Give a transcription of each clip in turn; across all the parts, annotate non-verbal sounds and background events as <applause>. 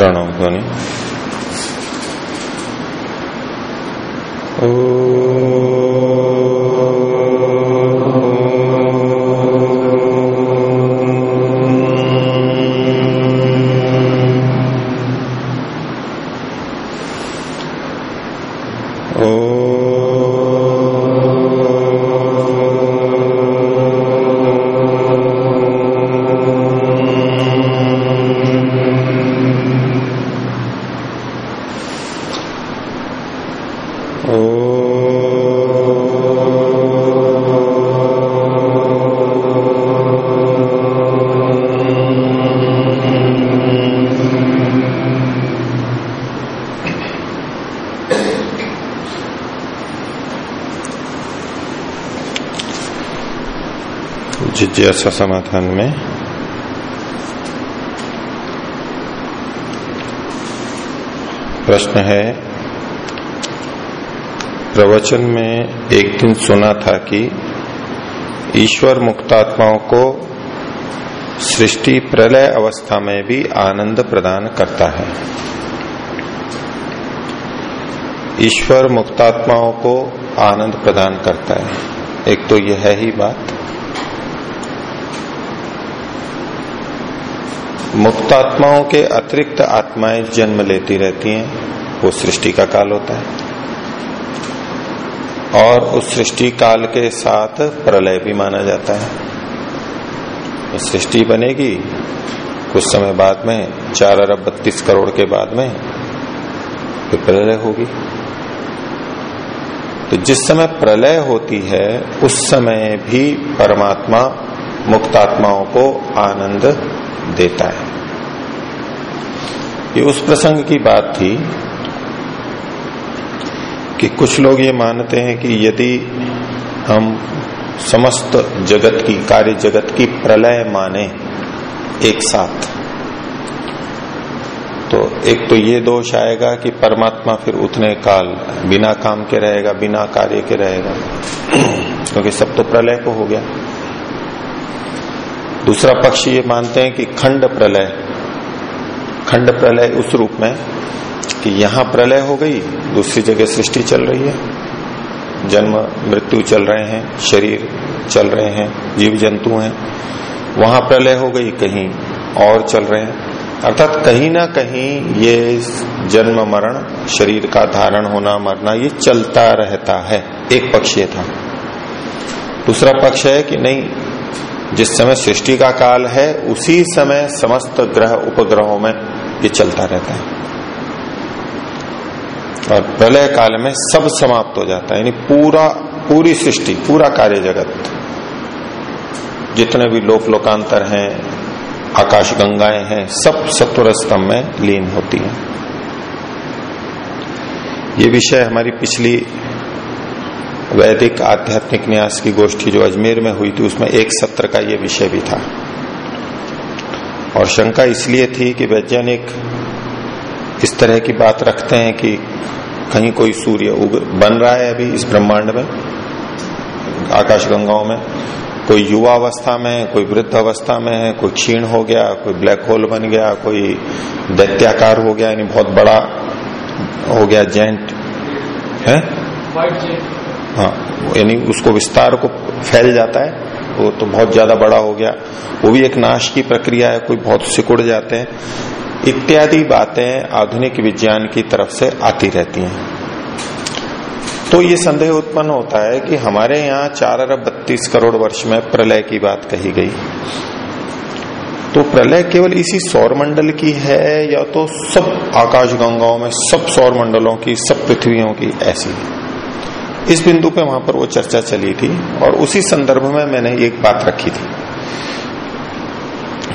प्रणव ध्वनि। जिज्ञासा समाधान में। प्रश्न है, प्रवचन में एक दिन सुना था कि ईश्वर मुक्तात्माओं को सृष्टि प्रलय अवस्था में भी आनंद प्रदान करता है। ईश्वर मुक्तात्माओं को आनंद प्रदान करता है। एक तो यह है ही बात। मुक्तात्माओं के अतिरिक्त आत्माएँ जन्म लेती रहती हैं, वो सृष्टि का काल होता है। और उस सृष्टि काल के साथ प्रलय भी माना जाता है। सृष्टि बनेगी, कुछ समय बाद में, चार अरब बत्तीस करोड़ के बाद में फिर प्रलय होगी। तो जिस समय प्रलय होती है, उस समय भी परमात्मा मुक्तात्माओं को आनंद देता है। ये उस प्रसंग की बात थी कि कुछ लोग ये मानते हैं कि यदि हम समस्त जगत की, कार्य जगत की प्रलय माने एक साथ तो एक तो ये दोष आएगा कि परमात्मा फिर उतने काल बिना काम के रहेगा, बिना कार्य के रहेगा, क्योंकि तो सब तो प्रलय को हो गया। दूसरा पक्ष ये मानते हैं कि खंड प्रलय खंड प्रलय उस रूप में कि यहाँ प्रलय हो गई, दूसरी जगह सृष्टि चल रही है। जन्म, मृत्यु चल रहे हैं, शरीर चल रहे हैं जीव जंतु हैं। वहाँ प्रलय हो गई, कहीं और चल रहे हैं। अर्थात कहीं ना कहीं ये जन्म, मरण, शरीर का धारण होना, मरना, ये चलता रहता है। एक पक्ष ये था। दूसरा पक्ष है कि नहीं जिस समय सृष्टि का काल है, उसी समय समस्त ग्रह उपग्रहों में ये चलता रहता है। और प्रलय काल में सब समाप्त हो जाता है, यानी पूरा, पूरी सृष्टि, पूरा कार्य जगत। जितने भी लोक लोकांतर हैं, आकाश गंगाएँ हैं, सब सत्वर स्तंभ में लीन होती हैं। ये विषय हमारी पिछली वैदिक आध्यात्मिक न्यास की गोष्ठी जो अजमेर में हुई थी, उसमें एक सत्र का ये विषय भी था। और शंका इसलिए थी कि वैज्ञानिक इस तरह की बात रखते हैं कि कहीं कोई सूर्य उग, बन रहा है अभी इस ब्रह्मांड में, आकाश गंगाओं में। कोई युवा अवस्था में कोई वृद्ध अवस्था में है, कोई क्षीण हो गया, कोई ब्लैक होल बन गया, कोई दैत्याकार हो गया, यानी बहुत बड़ा हो गया, जेंट, है? हाँ यानी उसको विस्तार को फैल जाता है, वो तो बहुत ज़्यादा बड़ा हो गया। वो भी एक नाश की प्रक्रिया है, कोई बहुत सिकुड़ जाते हैं। इत्यादि बातें आधुनिक विज्ञान की तरफ़ से आती रहती हैं। तो ये संदेह उत्पन्न होता है कि हमारे यहाँ चार अरब बत्तीस करोड़ वर्ष में प्रलय की बात कही गई। तो प्रलय केवल इसी सौर मंडल की है, या तो सब आकाश गंगाओं में, सब सौर मंडलों की, सब पृथ्वियों की, ऐसी। है इस बिंदु पे वहाँ पर वो चर्चा चली थी और उसी संदर्भ में मैंने एक बात रखी थी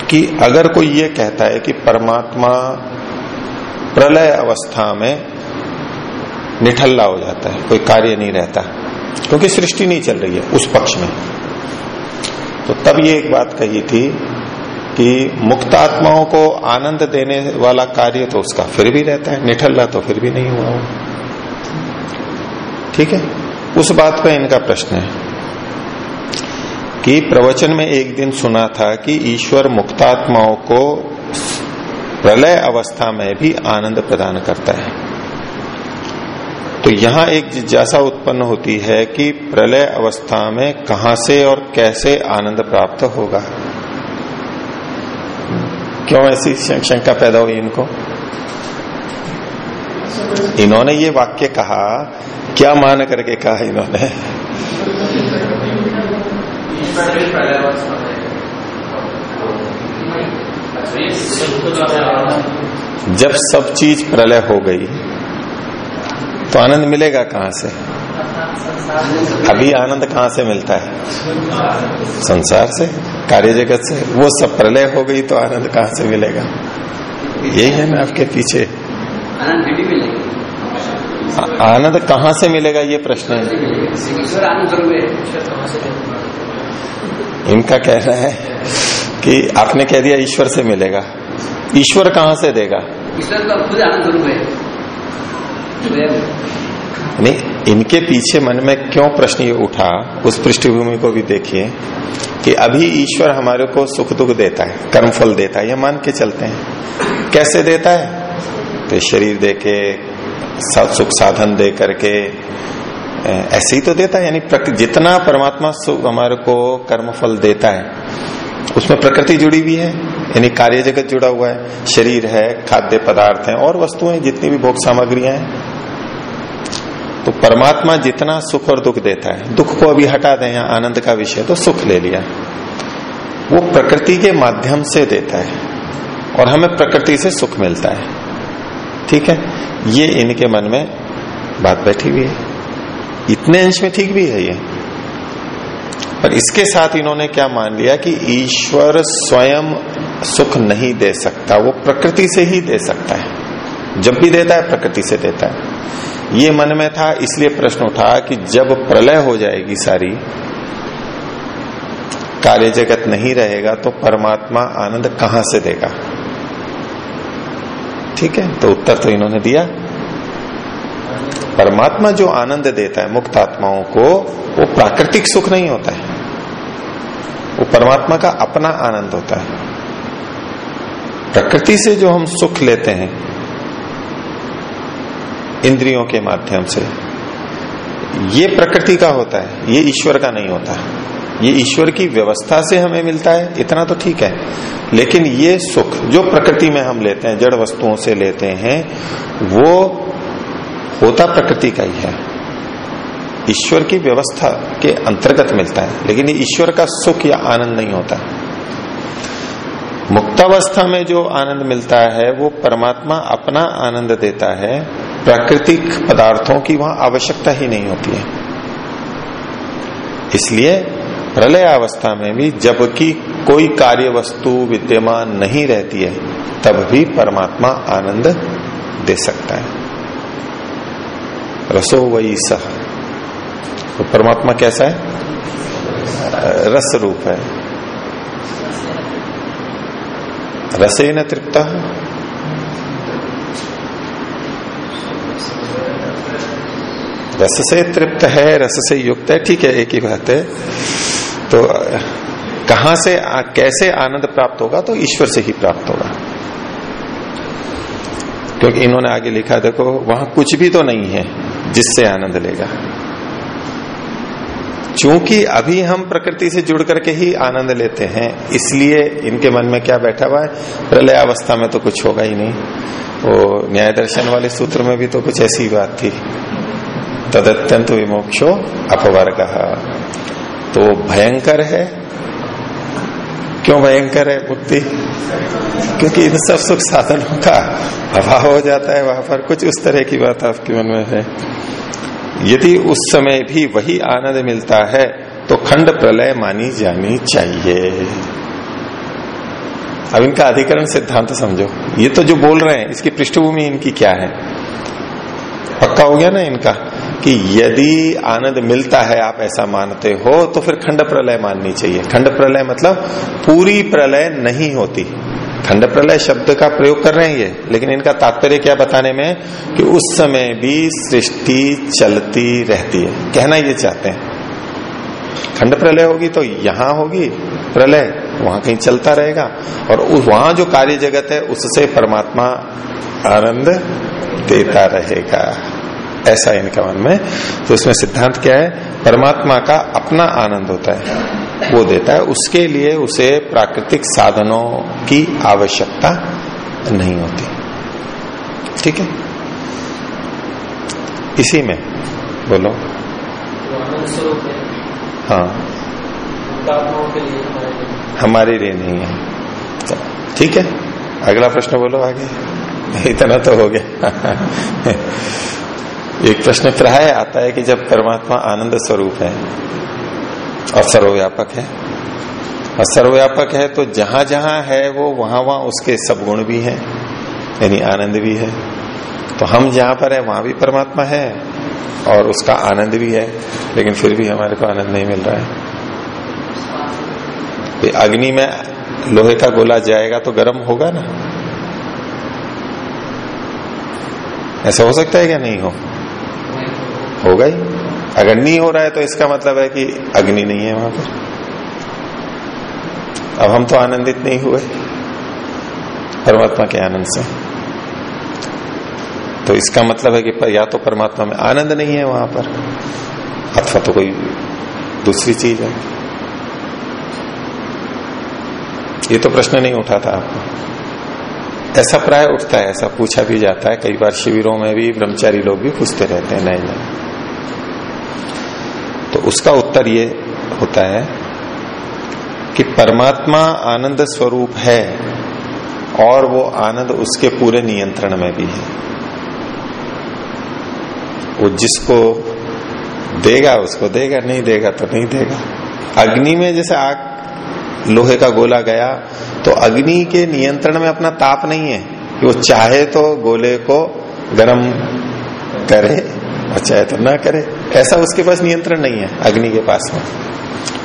कि अगर कोई ये कहता है कि परमात्मा प्रलय अवस्था में निठल्ला हो जाता है, कोई कार्य नहीं रहता, क्योंकि सृष्टि नहीं चल रही है उस पक्ष में। तो तब ये एक बात कही थी कि मुक्तात्माओं को आनंद देने वाला कार्य तो उसका फिर भी रहता है, निठल्ला तो फिर भी नहीं हुआ हो ठीक है? उस बात पर इनका प्रश्न है कि प्रवचन में एक दिन सुना था कि ईश्वर मुक्तात्माओं को प्रलय अवस्था में भी आनंद प्रदान करता है। तो यहाँ एक जिज्ञासा उत्पन्न होती है कि प्रलय अवस्था में कहाँ से और कैसे आनंद प्राप्त होगा? क्यों ऐसी शंका पैदा हुई इनको? इन्होंने ये वाक्य कहा, क्या मान करके कहा इन्होंने? जब सब चीज़ प्रलय हो गई तो आनंद मिलेगा कहाँ से? अभी आनंद कहाँ से मिलता है? संसार से कार्य जगत से। वो सब प्रलय हो गई तो आनंद कहाँ से मिलेगा? यही है ना आपके पीछे आनंद कहाँ से मिलेगा ये प्रश्न? है इनका कहना है कि आपने कह दिया ईश्वर से मिलेगा। ईश्वर कहाँ से देगा? ईश्वर तो खुद आनंद स्वरूप है नहीं इनके पीछे मन में क्यों प्रश्न ये उठा? उस पृष्ठभूमि को भी देखिए कि अभी ईश्वर हमारे को सुख दुख देता है कर्मफल देता है ये मान के चलते हैं। कैसे देता है? शरीर दे के सुख साधन दे करके ऐसे ही तो देता है, यानी जितना परमात्मा सुख हमारे को कर्मफल देता है, उसमें प्रकृति जुड़ी हुई है, यानी कार्य जगत जुड़ा हुआ है, शरीर है, खाद्य पदार्थ है, और वस्तुएँ जितनी भी भोग सामग्रियाँ हैं। तो परमात्मा जितना सुख और दुख देता है, दुख को अभी हटा दें या आनंद का विषय तो सुख ले लिया। वो प्रकृति के माध्यम से देता है, और हमें प्रकृति से सुख मिलता है। ठीक है? ये इनके मन में बात बैठी हुई है। इतने अंश में ठीक भी है ये। पर इसके साथ इन्होंने क्या मान लिया कि ईश्वर स्वयं सुख नहीं दे सकता, वो प्रकृति से ही दे सकता है। जब भी देता है, प्रकृति से देता है। ये मन में था, इसलिए प्रश्न उठा कि जब प्रलय हो जाएगी सारी, कार्य जगत नहीं रहेगा तो परमात्मा आनंद कहाँ से देगा? ठीक है तो उत्तर तो इन्होंने दिया। परमात्मा जो आनंद देता है मुक्त आत्माओं को, वो प्राकृतिक सुख नहीं होता है। वो परमात्मा का अपना आनंद होता है। प्रकृति से जो हम सुख लेते हैं, इंद्रियों के माध्यम से, ये प्रकृति का होता है, ये ईश्वर का नहीं होता। ये ईश्वर की व्यवस्था से हमें मिलता है, इतना तो ठीक है। लेकिन ये सुख जो प्रकृति में हम लेते हैं, जड़ वस्तुओं से लेते हैं, वो होता प्रकृति का ही है। ईश्वर की व्यवस्था के अंतर्गत मिलता है, लेकिन ईश्वर का सुख या आनंद नहीं होता। मुक्तावस्था में जो आनंद मिलता है, वो परमात्मा अपना आनंद देता है, प्राकृतिक पदार्थों की वहाँ आवश्यकता ही नहीं होती है। इसलिए प्रलय अवस्था में भी जबकि कोई कार्य वस्तु विद्यमान नहीं रहती है, तब भी परमात्मा आनंद दे सकता है। रसो वही सह। तो परमात्मा कैसा है? रस रूप है। रसे न तृप्त। रस से तृप्त है रस से युक्त है ठीक है एक ही बात है। तो कहाँ से आ, कैसे आनंद प्राप्त होगा तो ईश्वर से ही प्राप्त होगा। क्योंकि इन्होंने आगे लिखा देखो वहाँ कुछ भी तो नहीं है जिससे आनंद लेगा। चूँकि अभी हम प्रकृति से जुड़ करके ही आनंद लेते हैं इसलिए इनके मन में क्या बैठा हुआ है प्रलय अवस्था में तो कुछ होगा ही नहीं। वो न्याय दर्शन वाले सूत्र में भी तो कुछ ऐसी बात थी। तदत्यंत विमोक्षो अपवर्ग। तो भयंकर है। क्यों भयंकर है मुक्ति क्योंकि इन सब सुख साधनों का अभाव हो जाता है, वहाँ पर कुछ उस तरह की बात आपके मन में है। यदि उस समय भी वही आनंद मिलता है तो खंड प्रलय मानी जानी चाहिए। अब इनका अधिकरण सिद्धांत समझो। ये तो जो बोल रहे हैं, इसकी पृष्ठभूमि इनकी क्या है? पक्का हो गया ना इनका? कि यदि आनंद मिलता है, आप ऐसा मानते हो तो फिर खंड प्रलय माननी चाहिए। खंड प्रलय मतलब पूरी प्रलय नहीं होती। खंड प्रलय शब्द का प्रयोग कर रहे हैं ये, लेकिन इनका तात्पर्य क्या बताने में कि उस समय भी सृष्टि चलती रहती है। कहना ये चाहते हैं। खंड प्रलय होगी तो यहाँ होगी, प्रलय वहाँ कहीं चलता रहेगा। और वहाँ जो कार्य जगत है, उससे परमात्मा आनंद देता रहेगा। ऐसा इनका मन में तो इसमें सिद्धांत क्या है? परमात्मा का अपना आनंद होता है, वो देता है। उसके लिए उसे प्राकृतिक साधनों की आवश्यकता नहीं होती। ठीक है? इसी में, बोलो। हाँ। हमारे लिए नहीं है। ठीक है? अगला प्रश्न बोलो आगे। <laughs> इतना तो हो गया। <laughs> एक प्रश्न प्राय आता है कि जब परमात्मा आनंद स्वरूप है, और सर्वव्यापक है। और सर्वव्यापक है तो जहाँ जहाँ है वो, वहाँ वहाँ उसके सब गुण भी हैं, यानी आनंद भी है। तो हम जहाँ पर है, वहाँ भी परमात्मा है, और उसका आनंद भी है, लेकिन फिर भी हमारे को आनंद नहीं मिल रहा है। अग्नि में लोहे का गोला जाएगा तो गर्म होगा ना? ऐसा हो सकता है क्या? नहीं हो। होगा ही अगर नहीं हो रहा है तो इसका मतलब है कि अग्नि नहीं है वहाँ पर। अब हम तो आनंदित नहीं हुए। परमात्मा के आनंद से। तो इसका मतलब है कि या तो परमात्मा में आनंद नहीं है वहाँ पर, अथवा तो कोई दूसरी चीज़ है। ये तो प्रश्न नहीं उठा था आपको। ऐसा प्राय उठता है, ऐसा पूछा भी जाता है। कई बार शिविरों में भी ब्रह्मचारी लोग भी पूछते रहते हैं नए नए उसका उत्तर ये होता है कि परमात्मा आनंद स्वरूप है और वो आनंद उसके पूरे नियंत्रण में भी है। वो जिसको देगा, उसको देगा, नहीं देगा तो नहीं देगा। अग्नि में जैसे आग, लोहे का गोला गया तो अग्नि के नियंत्रण में अपना ताप नहीं है कि वो चाहे तो गोले को गर्म करे और चाहे तो ना करे। ऐसा उसके पास नियंत्रण नहीं है? अग्नि के पास में।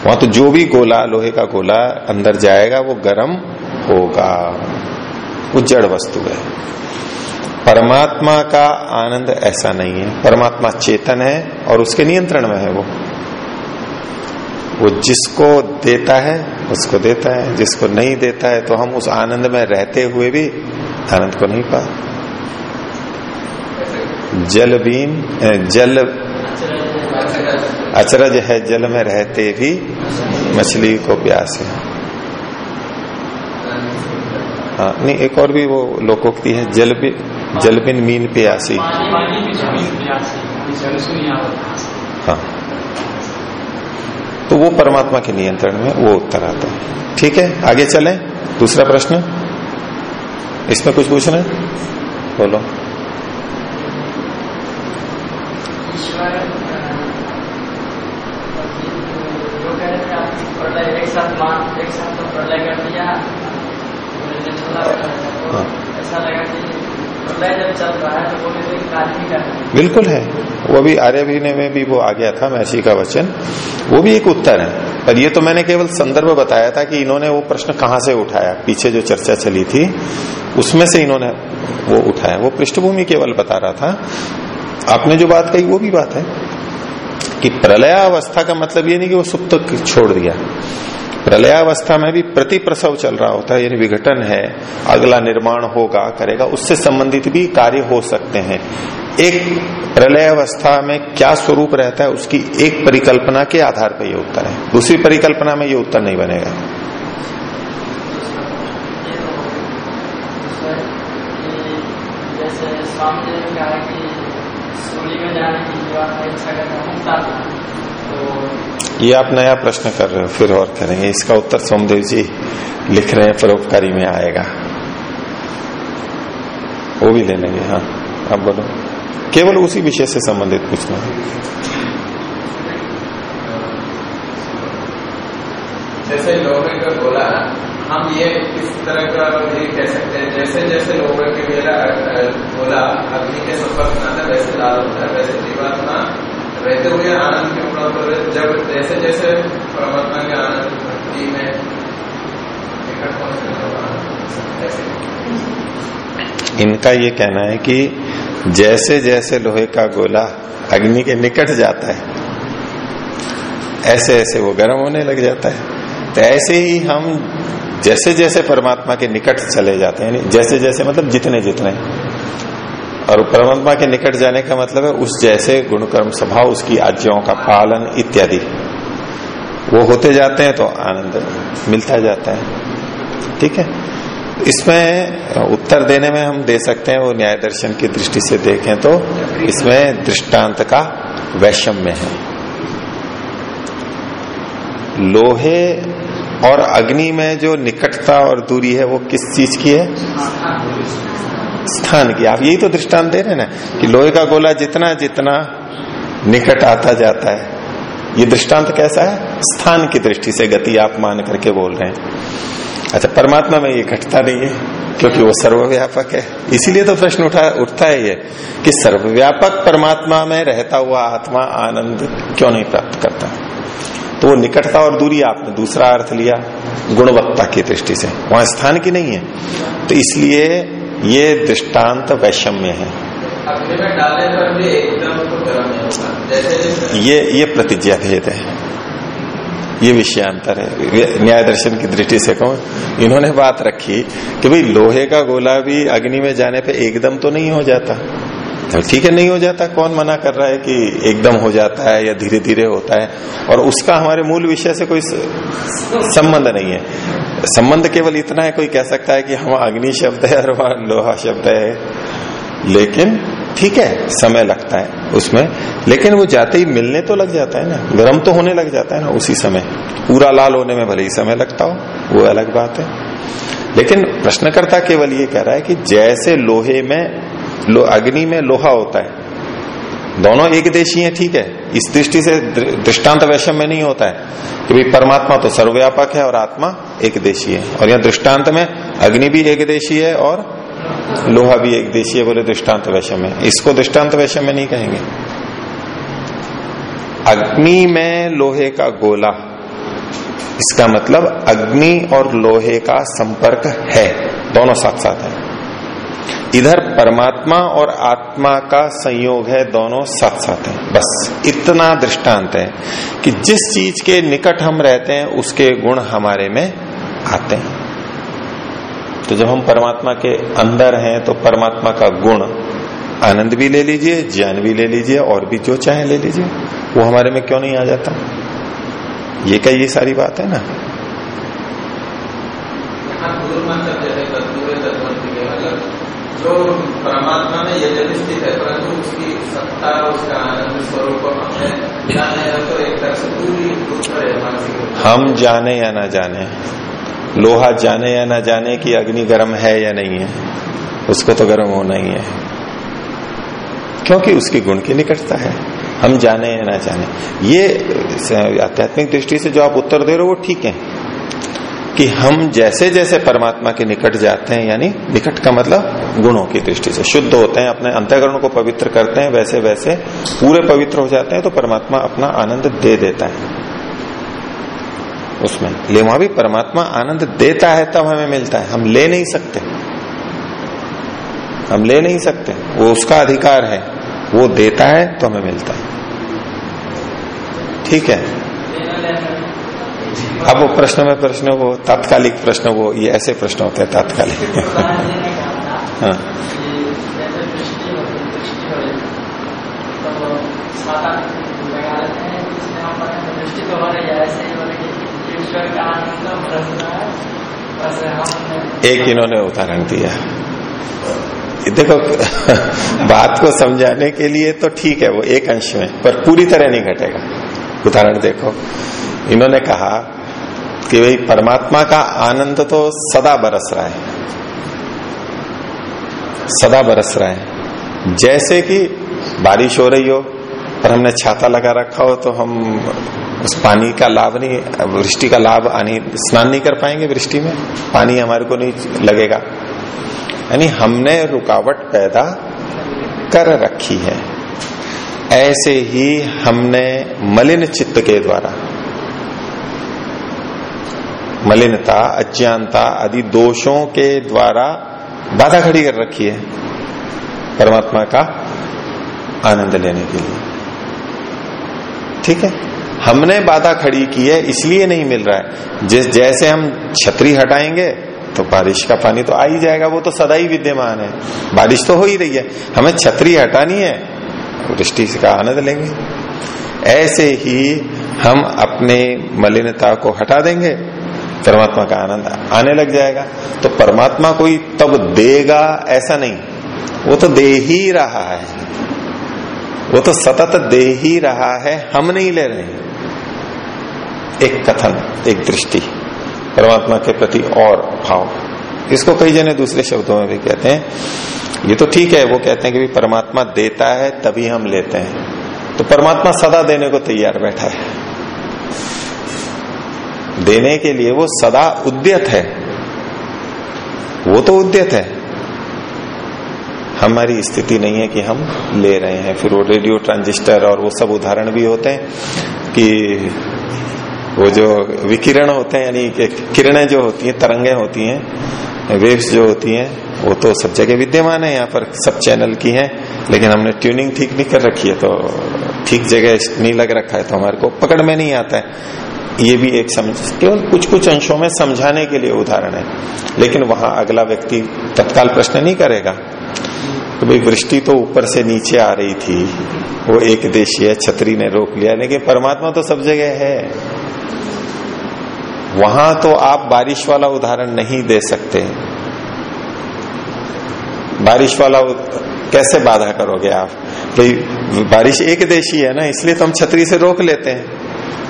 वहाँ तो जो भी गोला, लोहे का गोला अंदर जाएगा, वो गर्म होगा। वो जड़ वस्तु है। परमात्मा का आनंद ऐसा नहीं है। परमात्मा चेतन है और उसके नियंत्रण में है वो। वो जिसको देता है, उसको देता है। जिसको नहीं देता है तो हम उस आनंद में रहते हुए भी आनंद को नहीं पा। जल बीन जल अचरज है जल में रहते भी मछली को प्यास है। हाँ नहीं, एक और भी वो लोकोक्ति है, जल भी जल बिन मीन प्यासी। हाँ। तो वो परमात्मा के नियंत्रण में वो उत्तर आता है। ठीक है, आगे चलें। दूसरा प्रश्न। इसमें कुछ पूछना है? बोलो। साथ एक साथ तो प्रलय कर दिया हाँ। ऐसा लगा कि बिल्कुल है। वो भी आर्यभिनय में भी वो आ गया था महर्षि का वचन। वो भी एक उत्तर है। पर ये तो मैंने केवल संदर्भ बताया था कि इन्होंने वो प्रश्न कहाँ से उठाया। पीछे जो चर्चा चली थी उसमें से इन्होंने वो उठाया। वो पृष्ठभूमि केवल बता रहा था। आपने जो बात कही वो भी बात है। कि प्रलयावस्था का मतलब ये नहीं कि वो सुप्त छोड़ दिया। प्रलयावस्था में भी प्रति प्रसव चल रहा होता है, यानी विघटन है, अगला निर्माण होगा, करेगा, उससे संबंधित भी कार्य हो सकते हैं। एक प्रलयावस्था में क्या स्वरूप रहता है, उसकी एक परिकल्पना के आधार पर यह उत्तर है। दूसरी परिकल्पना में ये उत्तर नहीं बनेगा। जैसे ये आप नया प्रश्न कर रहे हो, फिर और करेंगे। इसका उत्तर सोमदेव जी लिख रहे हैं, परोपकारी में आएगा। वो भी ले लेंगे हाँ। आप बोलो। केवल उसी विषय से संबंधित पूछना। है जैसे लोहे का गोला हम ये किस तरह का ये कह सकते हैं। जैसे जैसे लोहे के गोला अग्नि के संपर्क में आता है, वैसे लाल होता है, वैसे जीवात्मा रहते हुए आनंद के प्राप्त जब जैसे जैसे परमात्मा के आनंद भक्ति में इनका ये कहना है कि जैसे जैसे लोहे का गोला अग्नि के निकट जाता है, ऐसे ऐसे वो गर्म होने लग जाता है। तो ऐसे ही हम जैसे जैसे परमात्मा के निकट चले जाते हैं जैसे जैसे मतलब जितने जितने। और परमात्मा के निकट जाने का मतलब है उस जैसे गुणकर्म स्वभाव, उसकी आज्ञाओं का पालन इत्यादि। वो होते जाते हैं तो आनंद मिलता जाता है। ठीक है? इसमें उत्तर देने में हम दे सकते हैं, वो न्याय दर्शन की दृष्टि से देखें तो इसमें दृष्टांत का वैषम्य है। लोहे और अग्नि में जो निकटता और दूरी है, वो किस चीज़ की है? स्थान की आप यही तो दृष्टांत दे रहे हैं ना, कि लोहे का गोला जितना जितना निकट आता जाता है। ये दृष्टांत कैसा है? स्थान की दृष्टि से गति आप मान करके बोल रहे हैं। अच्छा परमात्मा में ये घटता नहीं है, क्योंकि वो सर्वव्यापक है। इसीलिए तो प्रश्न उठा, उठता है ये, कि सर्वव्यापक परमात्मा में रहता हुआ आत्मा आनंद क्यों नहीं प्राप्त करता? तो वो निकटता और दूरी आपने दूसरा अर्थ लिया, गुणवत्ता की दृष्टि से। वहाँ स्थान की नहीं है। तो इसलिए ये दृष्टांत वैषम्य है। डालने पर भी एकदम तो गर्म नहीं होगा ये ये प्रतिज्ञा भेद है। ये विषयांतर है। न्याय दर्शन की दृष्टि से कहूँ इन्होंने बात रखी कि भाई लोहे का गोला भी अग्नि में जाने पे एकदम तो नहीं हो जाता। तो ठीक है, नहीं हो जाता। कौन मना कर रहा है कि एकदम हो जाता है या धीरे धीरे होता है? और उसका हमारे मूल विषय से कोई संबंध नहीं है। संबंध केवल इतना है, कोई कह सकता है कि हम अग्नि शब्द है और वहाँ लोहा शब्द है। लेकिन ठीक है, समय लगता है उसमें। लेकिन वो जाते ही मिलने तो लग जाता है ना। गर्म तो होने लग जाता है ना उसी समय। पूरा लाल होने में भले ही समय लगता हो, वो अलग बात है। लेकिन प्रश्नकर्ता केवल ये कह रहा है कि जैसे लोहे में लो, अग्नि में लोहा होता है। दोनों एक देशी है ठीक है। इस दृष्टि से दृष्टांत वैषम में नहीं होता है कि भाई परमात्मा तो सर्वव्यापक है और आत्मा एक देशी है। और यह दृष्टांत में अग्नि भी एक देशी है और लोहा भी एक देशी है बोले दृष्टांत वैषम में। इसको दृष्टांत वैषम में नहीं कहेंगे। अग्नि में लोहे का गोला। इसका मतलब अग्नि और लोहे का संपर्क है। दोनों साथ साथ है। इधर परमात्मा और आत्मा का संयोग है, दोनों साथ साथ है। बस, इतना दृष्टांत है कि जिस चीज़ के निकट हम रहते हैं, उसके गुण हमारे में आते हैं। तो जब हम परमात्मा के अंदर हैं तो परमात्मा का गुण आनंद भी ले लीजिए, ज्ञान भी ले लीजिए, और भी जो चाहे ले लीजिए, वो हमारे में क्यों नहीं आ जाता? ये क्या ये सारी बात है ना? जो परमात्मा में यद्यपि स्थित है, परंतु उसकी सत्ता, उसका आनंद स्वरूप हमें जाने तो एक तरह से पूरी हम जाने या ना जाने, लोहा जाने या ना जाने कि अग्नि गर्म है या नहीं है, उसको तो गर्म होना ही है। क्योंकि उसकी गुण की निकटता है। हम जाने या ना जाने। ये आध्यात्मिक दृष्टि से जो आप उत्तर दे रहे हो, वो ठीक है। कि हम जैसे जैसे परमात्मा के निकट जाते हैं, यानी निकट का मतलब गुणों की दृष्टि से। शुद्ध होते हैं, अपने अंतकरण को पवित्र करते हैं, वैसे वैसे पूरे पवित्र हो जाते हैं तो परमात्मा अपना आनंद दे देता है। उसमें ले वहाँ भी परमात्मा आनंद देता है, तब हमें मिलता है। हम ले नहीं सकते। हम ले नहीं सकते। वो उसका अधिकार है। वो देता है तो हमें मिलता है। ठीक है? अब वो प्रश्न में प्रश्न वो तात्कालिक प्रश्न वो ये ऐसे प्रश्न होते हैं तात्कालिक। <laughs> हाँ। एक इन्होंने उदाहरण दिया। देखो <laughs> बात को समझाने के लिए तो ठीक है वो एक अंश में पर पूरी तरह नहीं घटेगा। उदाहरण देखो। इन्होंने कहा कि भाई, परमात्मा का आनंद तो सदा बरस रहा है। सदा बरस रहा है। जैसे कि बारिश हो रही हो पर हमने छाता लगा रखा हो तो हम उस पानी का लाभ नहीं, वृष्टि का लाभ आनी, स्नान नहीं कर पाएँगे वृष्टि में। पानी हमारे को नहीं लगेगा। यानी हमने रुकावट पैदा कर रखी है। ऐसे ही हमने मलिन चित्त के द्वारा मलिनता, अज्ञानता आदि दोषों के द्वारा बाधा खड़ी कर रखी है परमात्मा का आनंद लेने के लिए। ठीक है? हमने बाधा खड़ी की है, इसलिए नहीं मिल रहा है। जिस, जैसे हम छतरी हटाएँगे तो बारिश का पानी तो आ ही जाएगा, वो तो सदा ही विद्यमान है। बारिश तो हो ही रही है। हमें छतरी हटानी है वृष्टि का आनंद लेंगे। ऐसे ही हम अपने मलिनता को हटा देंगे, परमात्मा का आनंद आने लग जाएगा। तो परमात्मा कोई तब देगा ऐसा नहीं। वो तो दे ही रहा है। वो तो सतत दे ही रहा है, हम नहीं ले रहे। एक कथन, एक दृष्टि, परमात्मा के प्रति और भाव। इसको कई जने? दूसरे शब्दों में भी कहते हैं। ये तो ठीक है, वो कहते हैं कि परमात्मा देता है, तभी हम लेते हैं। तो परमात्मा सदा देने को तैयार बैठा है। देने के लिए वो सदा उद्यत है। वो तो उद्यत है। हमारी स्थिति नहीं है कि हम ले रहे हैं। फिर वो रेडियो ट्रांजिस्टर और वो सब उदाहरण भी होते हैं कि वो जो विकिरण होते हैं, यानी किरणें जो होती हैं, तरंगे होती हैं वेव्स जो होती हैं, वो तो सब जगह विद्यमान है, यहाँ पर सब चैनल की हैं, लेकिन हमने ट्यूनिंग ठीक नहीं कर रखी है तो ठीक जगह नहीं लग रखा है तो हमारे को पकड़ में नहीं आता है। ये भी एक समझ, केवल कुछ कुछ अंशों में समझाने के लिए उदाहरण है, लेकिन वहाँ अगला व्यक्ति तत्काल प्रश्न नहीं करेगा। तो भाई, वृष्टि तो ऊपर से नीचे आ रही थी, वो एक देशीय छतरी ने रोक लिया, लेकिन परमात्मा तो सब जगह है। वहाँ तो आप बारिश वाला उदाहरण नहीं दे सकते। बारिश वाला कैसे बाधा करोगे आप? भाई बारिश एक देशी है ना, इसलिए तो हम छतरी से रोक लेते हैं।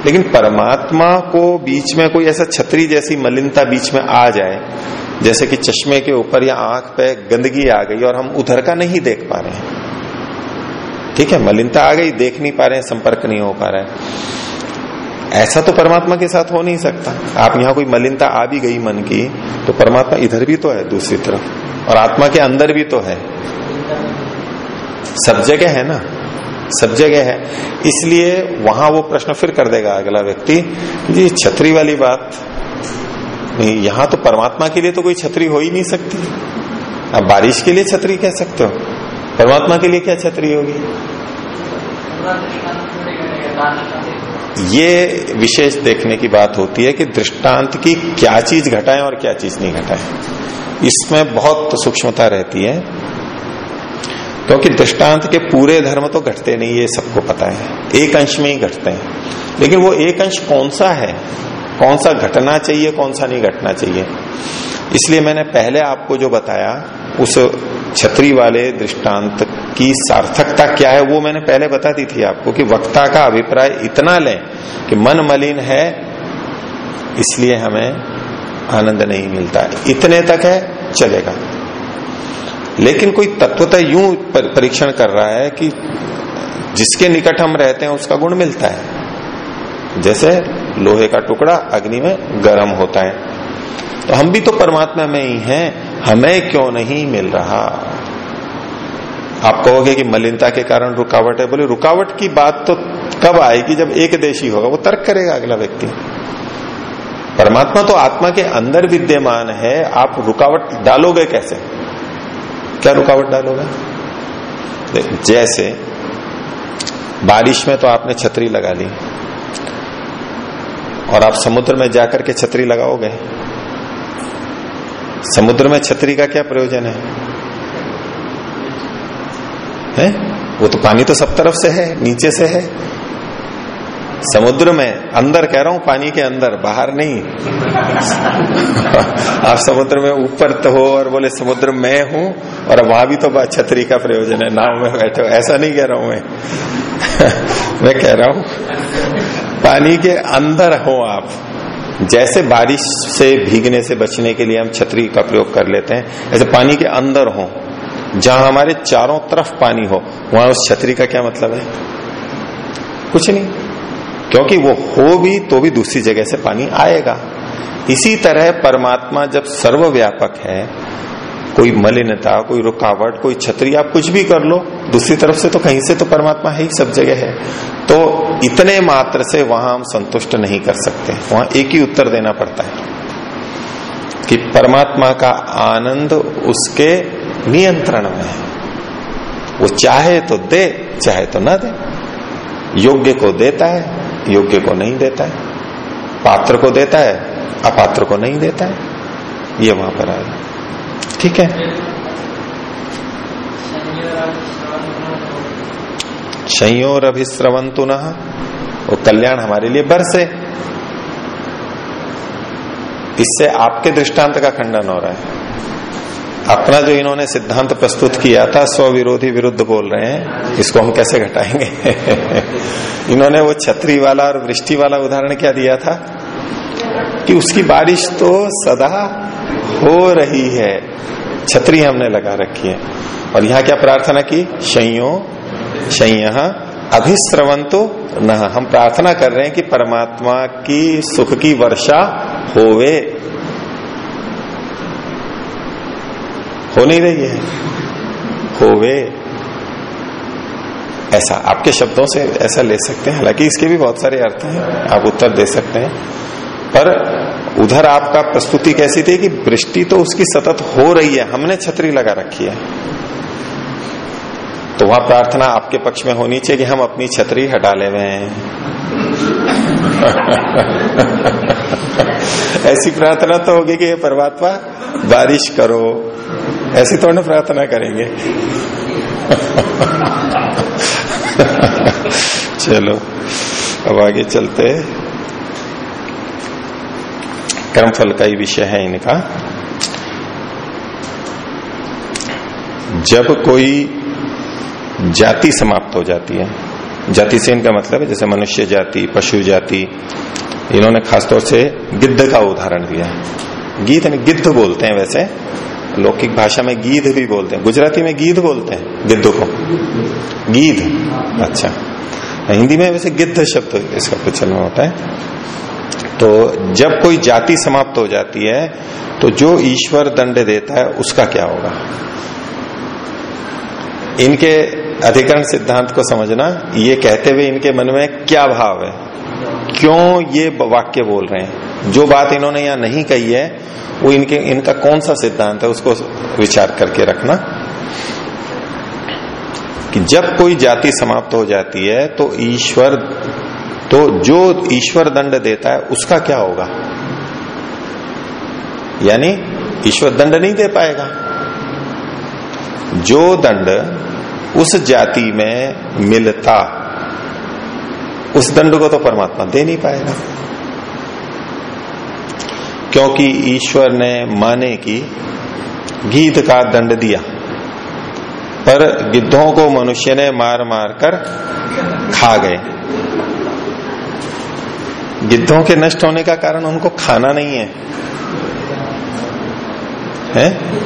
लेकिन परमात्मा को बीच में कोई ऐसा छतरी जैसी मलिनता बीच में आ जाए, जैसे कि चश्मे के ऊपर या आँख पे गंदगी आ गई और हम उधर का नहीं देख पा रहे हैं। ठीक है, मलिनता आ गई, देख नहीं पा रहे हैं, संपर्क नहीं हो पा रहा है। ऐसा तो परमात्मा के साथ हो नहीं सकता। आप यहाँ कोई मलिनता आ भी गई मन की तो परमात्मा इधर भी तो है दूसरी तरफ़, और आत्मा के अंदर भी तो है। सब जगह है ना? सब जगह है। इसलिए वहाँ वो प्रश्न फिर कर देगा अगला व्यक्ति जी छतरी वाली बात, नहीं, यहाँ तो परमात्मा के लिए तो कोई छतरी हो ही नहीं सकती। आप बारिश के लिए छतरी कह सकते हो। परमात्मा के लिए क्या छतरी होगी? ये विशेष देखने की बात होती है कि दृष्टांत की क्या चीज़ घटाएँ और क्या चीज़ नहीं घटाएँ। इसमें बहुत सूक्ष्मता रहती है। क्योंकि दृष्टांत के पूरे धर्म तो घटते नहीं, ये सबको पता है। एक अंश में ही घटते हैं। लेकिन वो एक अंश कौन सा है? कौन सा घटना चाहिए, कौन सा नहीं घटना चाहिए। इसलिए मैंने पहले आपको जो बताया, उस छतरी वाले दृष्टांत की सार्थकता क्या है, वो मैंने पहले बता दी थी आपको कि वक्ता का अभिप्राय इतना लें कि मन मलिन है, इसलिए हमें आनंद नहीं मिलता। इतने तक है, चलेगा। लेकिन कोई तत्वतः यूँ परीक्षण कर रहा है कि जिसके निकट हम रहते हैं, उसका गुण मिलता है। जैसे लोहे का टुकड़ा अग्नि में गर्म होता है। तो हम भी तो परमात्मा में ही हैं, हमें क्यों नहीं मिल रहा? आप कहोगे कि मलिनता के कारण रुकावट है, बोले रुकावट की बात तो कब आएगी जब एक देशी होगा, वो तर्क करेगा अगला व्यक्ति। परमात्मा तो आत्मा के अंदर विद्यमान है, आप रुकावट डालोगे कैसे? क्या रुकावट डालोगे? जैसे बारिश में तो आपने छतरी लगा ली और आप समुद्र में जाकर के छतरी लगाओगे? समुद्र में छतरी का क्या प्रयोजन है? हैं? वो तो पानी तो सब तरफ़ से है, नीचे से है। समुद्र में, अंदर कह रहा हूँ, पानी के अंदर, बाहर नहीं। आप समुद्र में ऊपर तो हो और बोले, समुद्र में हूँ, और वहाँ भी तो छतरी का प्रयोजन है, नाव में बैठे हो। ऐसा नहीं कह रहा हूँ मैं। <laughs> मैं कह रहा हूँ, पानी के अंदर हो आप। जैसे बारिश से भीगने से बचने के लिए हम छतरी का प्रयोग कर लेते हैं, ऐसे पानी के अंदर हो। जहाँ हमारे चारों तरफ़ पानी हो, वहाँ उस छतरी का क्या मतलब है? कुछ नहीं। क्योंकि वो हो भी तो भी दूसरी जगह से पानी आएगा। इसी तरह परमात्मा जब सर्वव्यापक है, कोई मलिनता, कोई रुकावट, कोई छतरी, आप कुछ भी कर लो, दूसरी तरफ़ से तो कहीं से तो परमात्मा है ही सब जगह है। तो इतने मात्र से वहाँ हम संतुष्ट नहीं कर सकते। वहाँ एक ही उत्तर देना पड़ता है कि परमात्मा का आनंद उसके नियंत्रण में है। वो चाहे तो दे, चाहे तो ना दे। योग्य को देता है योग्य को नहीं देता है। पात्र को देता है, अपात्र को नहीं देता है। ये वहाँ पर आएगा ठीक है? संयोर अभिश्रवंतु न। वो कल्याण हमारे लिए बरसे। इससे आपके दृष्टांत का खंडन हो रहा है। अपना जो इन्होंने सिद्धांत प्रस्तुत किया था स्व विरोधी विरुद्ध बोल रहे हैं, इसको हम कैसे घटाएँगे? <laughs> इन्होंने वो छतरी वाला और वृष्टि वाला उदाहरण क्या दिया था? कि उसकी बारिश तो सदा हो रही है। छतरी हमने लगा रखी है। और यहाँ क्या प्रार्थना की? शयो शय अभिश्रवंतो न। हम प्रार्थना कर रहे हैं कि परमात्मा की सुख की वर्षा होवे। हो नहीं रही है। होवे। ऐसा, आपके शब्दों से ऐसा ले सकते हैं। हालाँकि इसके भी बहुत सारे अर्थ हैं, आप उत्तर दे सकते हैं। पर उधर आपका प्रस्तुति कैसी थी कि वृष्टि तो उसकी सतत हो रही है, हमने छतरी लगा रखी है। तो वहाँ प्रार्थना आपके पक्ष में होनी चाहिए कि हम अपनी छतरी हटा ले हुए हैं <laughs> ऐसी प्रार्थना तो होगी कि परमात्मा, बारिश करो। ऐसी तो ना प्रार्थना करेंगे। चलो, अब आगे चलते। कर्मफल का ही विषय है इनका। जब कोई जाति समाप्त हो जाती है, जाति से इनका मतलब है, जैसे मनुष्य जाति, पशु जाति, इन्होंने खासतौर से गिद्ध का उदाहरण दिया है। गीत गिद्ध बोलते हैं वैसे। लौकिक भाषा में गीध भी बोलते हैं। गुजराती में गीध बोलते हैं, गिद्ध को। गीध अच्छा। हिंदी में वैसे गिद्ध शब्द इसका प्रचलन होता है। तो जब कोई जाति समाप्त हो जाती है तो जो ईश्वर दंड देता है, उसका क्या होगा? इनके अधिकरण सिद्धांत को समझना, ये कहते हुए इनके मन में क्या भाव है? क्यों ये वाक्य बोल रहे हैं? जो बात इन्होंने यहाँ नहीं कही है, वो इनके, इनका कौन सा सिद्धांत है, उसको विचार करके रखना। कि जब कोई जाति समाप्त हो जाती है तो ईश्वर तो जो ईश्वर दंड देता है, उसका क्या होगा? यानी, ईश्वर दंड नहीं दे पाएगा। जो दंड उस जाति में मिलता, उस दंड को तो परमात्मा दे नहीं पाएगा। क्योंकि ईश्वर ने माने की गीत का दंड दिया। पर गिद्धों को मनुष्य ने मार मार कर खा गए। गिद्धों के नष्ट होने का कारण उनको खाना नहीं है। हैं?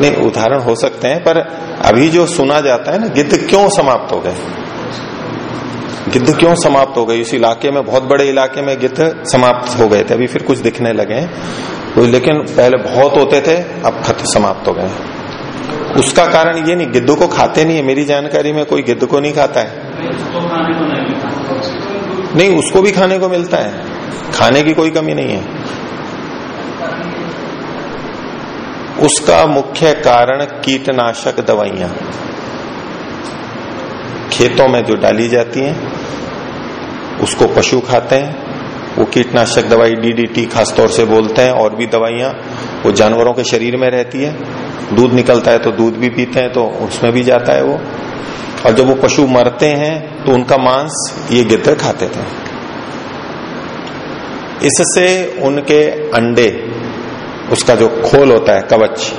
नहीं, उदाहरण हो सकते हैं, पर अभी जो सुना जाता है ना, गिद्ध क्यों समाप्त हो गए? गिद्ध क्यों समाप्त हो गई? इस इलाके में, बहुत बड़े इलाके में गिद्ध समाप्त हो गए थे। अभी फिर कुछ दिखने लगे तो लेकिन पहले बहुत होते थे, अब खत समाप्त हो गए उसका कारण ये नहीं, गिद्ध को खाते नहीं है। मेरी जानकारी में कोई गिद्ध को नहीं खाता है। नहीं, उसको भी खाने को मिलता है। खाने की कोई कमी नहीं है। उसका मुख्य कारण कीटनाशक दवाइयाँ। खेतों में जो डाली जाती है, उसको पशु खाते हैं। वो कीटनाशक दवाई डीडीटी खासतौर से बोलते हैं, और भी दवाइयाँ। वो जानवरों के शरीर में रहती है। दूध निकलता है तो दूध भी पीते हैं तो उसमें भी जाता है वो। और जब वो पशु मरते हैं तो उनका मांस ये गिद्ध खाते थे। इससे उनके अंडे, उसका जो खोल होता है, कवच,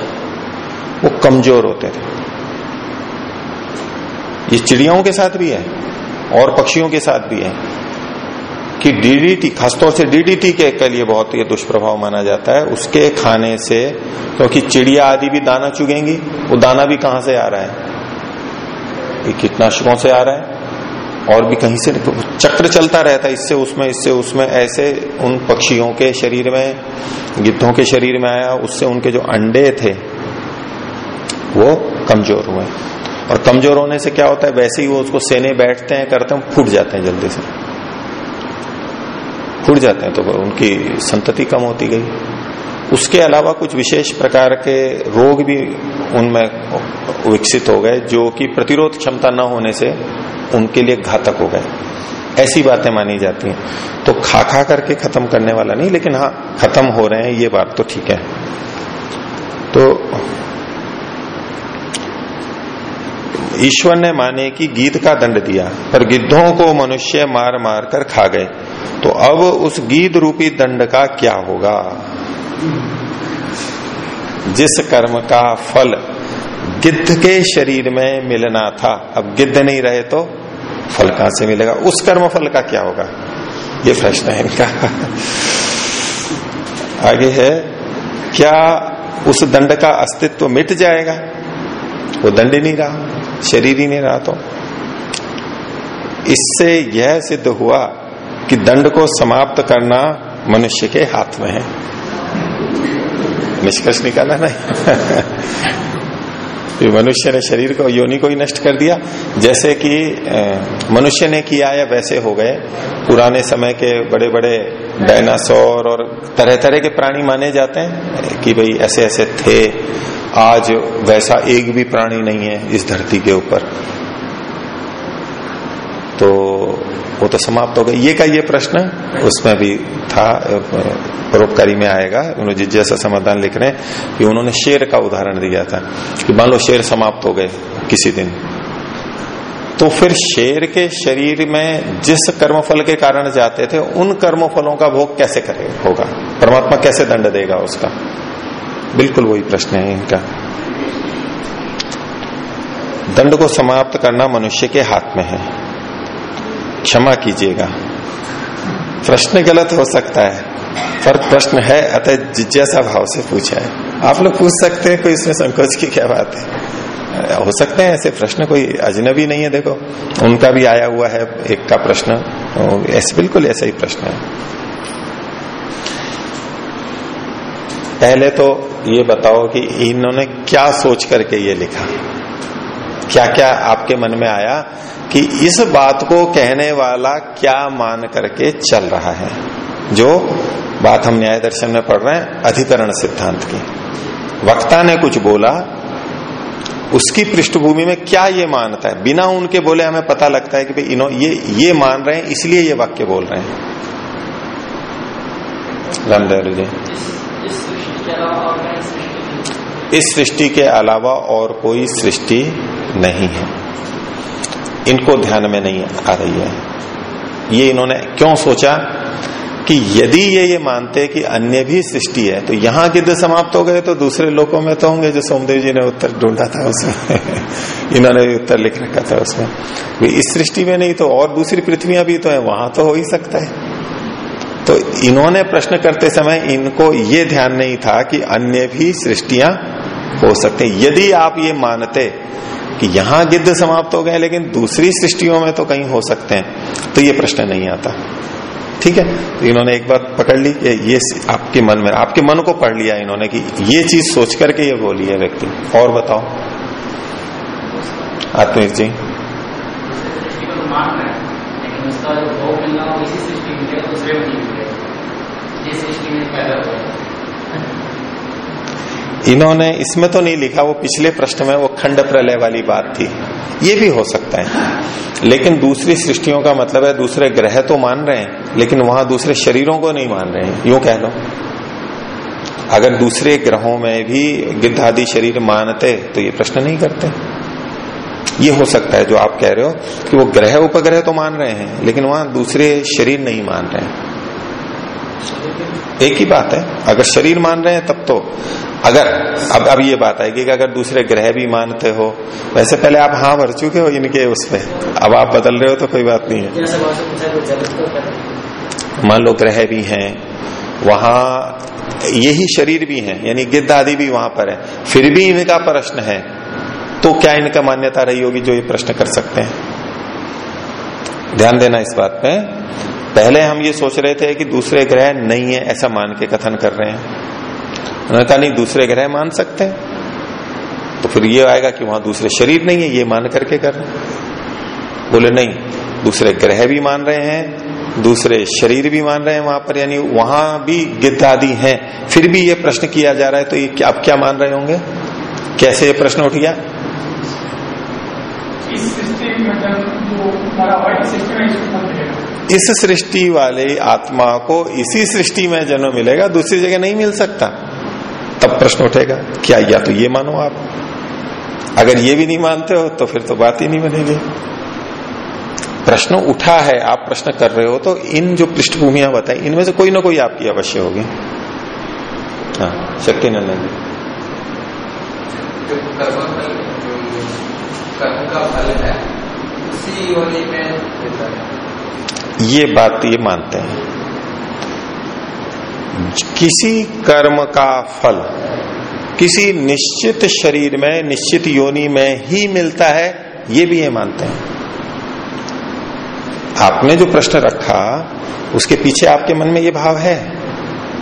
वो कमज़ोर होते थे। ये चिड़ियाओं के साथ भी है और पक्षियों के साथ भी है कि डीडीटी खासतौर से डीडीटी के, के लिए बहुत ये दुष्प्रभाव माना जाता है उसके खाने से क्योंकि तो चिड़िया आदि भी दाना चुगेंगी वो दाना भी कहाँ से आ रहा है? ये कीटनाशकों से आ रहा है और भी कहीं से चक्र चलता रहता है इससे उसमें इससे उसमें ऐसे उन पक्षियों के शरीर में गिद्धों के शरीर में आया उससे उनके जो अंडे थे वो कमज़ोर हुए। और कमज़ोर होने से क्या होता है? वैसे ही वो उसको सेने बैठते हैं, करते हैं फूट जाते हैं जल्दी से। फूट जाते हैं तो उनकी संतति कम होती गई। उसके अलावा कुछ विशेष प्रकार के रोग भी उनमें विकसित हो गए, जो कि प्रतिरोध क्षमता न होने से उनके लिए घातक हो गए। ऐसी बातें मानी जाती हैं। तो खा खा करके खत्म करने वाला नहीं, लेकिन हाँ खत्म हो रहे हैं, ये बात तो ठीक है। तो ईश्वर ने माने कि गीत का दंड दिया, पर गिद्धों को मनुष्य मार मार कर खा गए। तो अब उस गीत रूपी दंड का क्या होगा? जिस कर्म का फल गिद्ध के शरीर में मिलना था, अब गिद्ध नहीं रहे तो फल कहाँ से मिलेगा? उस कर्म फल का क्या होगा? ये प्रश्न है इनका। आगे है, क्या उस दंड का अस्तित्व मिट जाएगा? वो दंड नहीं रहा। शरीर ही नहीं रहा तो। इससे यह सिद्ध हुआ कि दंड को समाप्त करना मनुष्य के हाथ में है। निष्कर्ष निकाला नहीं <laughs> मनुष्य ने शरीर को, योनि को ही नष्ट कर दिया। जैसे कि मनुष्य ने किया या वैसे हो गए। पुराने समय के बड़े बड़े डायनासोर और तरह तरह के प्राणी माने जाते हैं कि भाई ऐसे ऐसे थे, आज वैसा एक भी प्राणी नहीं है इस धरती के ऊपर। तो वो तो समाप्त हो गए ये का ये प्रश्न उसमें भी था, परोपकारी में आएगा। उन्होंने जिज्ञासा समाधान लिख रहे हैं कि उन्होंने शेर का उदाहरण दिया था कि मान लो शेर समाप्त हो गए किसी दिन। तो फिर शेर के शरीर में जिस कर्मफल के कारण जाते थे, उन कर्मफलों का भोग कैसे करे होगा? परमात्मा कैसे दंड देगा उसका? बिल्कुल वही प्रश्न है इनका। दंड को समाप्त करना मनुष्य के हाथ में है। क्षमा कीजिएगा। प्रश्न गलत हो सकता है, पर प्रश्न है, अतः जिज्ञासा भाव से पूछा है। आप लोग पूछ सकते हैं, कोई इसमें संकोच की क्या बात है? हो सकते हैं, ऐसे प्रश्न कोई अजनबी नहीं है, देखो। उनका भी आया हुआ है एक का प्रश्न। ऐसे, बिल्कुल ऐसा ही प्रश्न है। पहले तो ये बताओ कि इन्होंने क्या सोच करके ये लिखा? क्या क्या आपके मन में आया कि इस बात को कहने वाला क्या मान करके चल रहा है? जो बात हम न्याय दर्शन में पढ़ रहे हैं, अधिकरण सिद्धांत की। वक्ता ने कुछ बोला उसकी पृष्ठभूमि में क्या ये मानता है? बिना उनके बोले हमें पता लगता है कि भाई, इन्हों ये ये मान रहे हैं, इसलिए ये वाक्य बोल रहे हैं। रामदेव जी। इस सृष्टि के अलावा और कोई सृष्टि नहीं है। इनको ध्यान में नहीं आ रही है। ये इन्होंने क्यों सोचा? कि यदि ये ये मानते कि अन्य भी सृष्टि है तो यहाँ गिद्ध समाप्त हो गए तो दूसरे लोगों में तो होंगे, जो सोमदेव जी ने उत्तर ढूंढा था उसमें। <laughs> इन्होंने भी उत्तर लिख रखा था उसमें। इस सृष्टि में नहीं तो और दूसरी पृथ्वियाँ भी तो है, वहाँ तो हो ही सकता है। तो इन्होंने प्रश्न करते समय इनको ये ध्यान नहीं था कि अन्य भी सृष्टियाँ हो सकते यदि आप ये मानते कि यहाँ गिद्ध समाप्त हो गए, लेकिन दूसरी सृष्टियों में तो कहीं हो सकते हैं तो ये प्रश्न नहीं आता। ठीक है? तो इन्होंने एक बात पकड़ ली कि ये आपके मन में, आपके मन को पढ़ लिया इन्होंने कि ये चीज़ सोच करके ये बोली है व्यक्ति। और बताओ। आत्मिक जी। इन्होंने, इसमें तो नहीं लिखा, वो पिछले प्रश्न में वो खंड प्रलय वाली बात थी। ये भी हो सकता है। लेकिन दूसरी सृष्टियों का मतलब है, दूसरे ग्रह तो मान रहे हैं, लेकिन वहाँ दूसरे शरीरों को नहीं मान रहे हैं। यूँ कह लो। अगर दूसरे ग्रहों में भी गिद्धादि शरीर मानते तो ये प्रश्न नहीं करते। ये हो सकता है, जो आप कह रहे हो कि वो ग्रह, उपग्रह तो मान रहे हैं, लेकिन वहाँ दूसरे शरीर नहीं मान रहे हैं। एक ही बात है अगर शरीर मान रहे हैं तब तो अगर अब अब ये बात आएगी कि अगर दूसरे ग्रह भी मानते हो वैसे पहले आप हाँ भर चुके हो इनके उसमें अब आप बदल रहे हो तो कोई बात नहीं है। मान लो ग्रह भी हैं वहाँ यही शरीर भी है यानी गिद्ध आदि भी वहाँ पर है फिर भी इनका प्रश्न है तो क्या इनका मान्यता रही होगी जो ये प्रश्न कर सकते हैं? ध्यान देना इस बात पे पहले हम ये सोच रहे थे कि दूसरे ग्रह नहीं है, ऐसा मान के कथन कर रहे हैं। उन्होंने कहा, नहीं, दूसरे ग्रह मान सकते हैं। तो फिर ये आएगा कि वहाँ दूसरे शरीर नहीं है, ये मान करके कर रहे बोले, नहीं, दूसरे ग्रह भी मान रहे हैं, दूसरे शरीर भी मान रहे हैं वहाँ पर, यानी वहाँ भी गिद्ध आदि है। फिर भी ये प्रश्न किया जा रहा है तो ये आप क्या मान रहे होंगे? कैसे ये प्रश्न उठ गया? इस सिस्टम जो हमारा इस सृष्टि वाले आत्मा को इसी सृष्टि में जन्म मिलेगा, दूसरी जगह नहीं मिल सकता। तब प्रश्न उठेगा, क्या या तो ये मानो आप? अगर ये भी नहीं मानते हो तो फिर तो बात ही नहीं बनेगी। प्रश्न उठा है, आप प्रश्न कर रहे हो तो इन जो पृष्ठभूमिया बताई, इनमें से कोई ना कोई आपकी अवश्य होगी। हाँ शक्ति नंदन जी। कर्म का फल है, उसी में ये बात ये मानते हैं। किसी कर्म का फल, किसी निश्चित शरीर में, निश्चित योनि में ही मिलता है, ये भी ये मानते हैं। आपने जो प्रश्न रखा, उसके पीछे आपके मन में ये भाव है।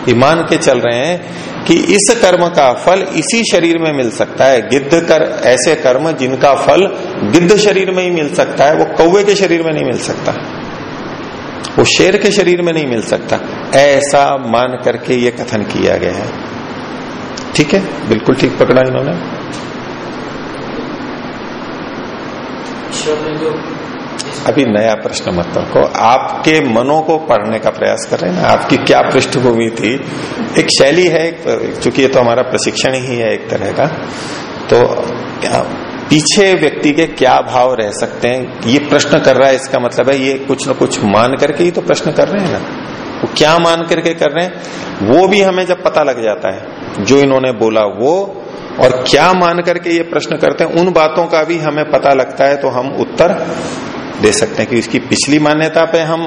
ये मान के चल रहे हैं कि इस कर्म का फल इसी शरीर में मिल सकता है। गिद्ध कर, ऐसे कर्म जिनका फल गिद्ध शरीर में ही मिल सकता है, वो कौवे के शरीर में नहीं मिल सकता। वो शेर के शरीर में नहीं मिल सकता। ऐसा मान करके ये कथन किया गया है। ठीक है? बिल्कुल ठीक पकड़ा इन्होंने। अभी नया प्रश्न मत रखो। आपके मनों को पढ़ने का प्रयास कर रहे हैं ना? आपकी क्या पृष्ठभूमि थी? एक शैली है चूँकि ये तो हमारा प्रशिक्षण ही है एक तरह का। तो पीछे व्यक्ति के क्या भाव रह सकते हैं? ये प्रश्न कर रहा है, इसका मतलब है ये कुछ न कुछ मान करके ही तो प्रश्न कर रहे हैं ना। वो क्या मान करके कर रहे हैं? वो भी हमें जब पता लग जाता है, जो इन्होंने बोला वो, और क्या मान करके ये प्रश्न करते हैं, उन बातों का भी हमें पता लगता है तो हम उत्तर दे सकते हैं कि इसकी पिछली मान्यता पे हम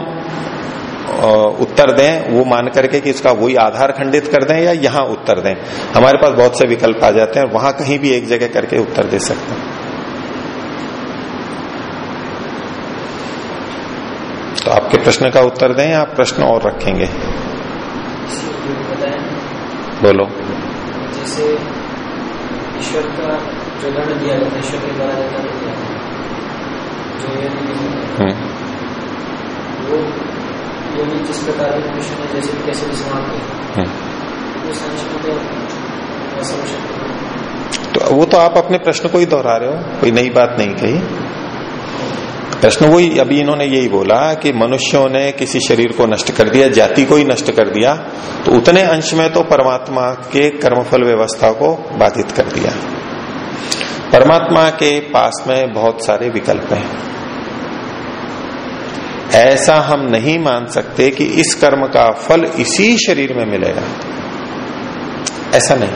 उत्तर दें, वो मान करके कि इसका वही आधार खंडित कर दें या यहाँ उत्तर दें। हमारे पास बहुत से विकल्प आ जाते हैं, वहाँ कहीं भी एक जगह करके उत्तर दे सकते हैं। तो आपके प्रश्न का उत्तर दें या प्रश्न और रखेंगे? बोलो। जैसे ईश्वर का जो दंड दिया जाता है ईश्वर के द्वारा जो दंड दिया जाता है जो ये हम्म, वो योनि जिस प्रकार के मनुष्य ने जैसे कैसे भी समाप्त हम्म। वो हो सकता है। तो वो तो आप अपने प्रश्न को ही दोहरा रहे हो कोई नई बात नहीं कही। प्रश्न वही, अभी इन्होंने यही बोला कि मनुष्यों ने किसी शरीर को नष्ट कर दिया, जाति को ही नष्ट कर दिया तो उतने अंश में तो परमात्मा के कर्मफल व्यवस्था को बाधित कर दिया। परमात्मा के पास में बहुत सारे विकल्प हैं। ऐसा हम नहीं मान सकते कि इस कर्म का फल इसी शरीर में मिलेगा। ऐसा नहीं।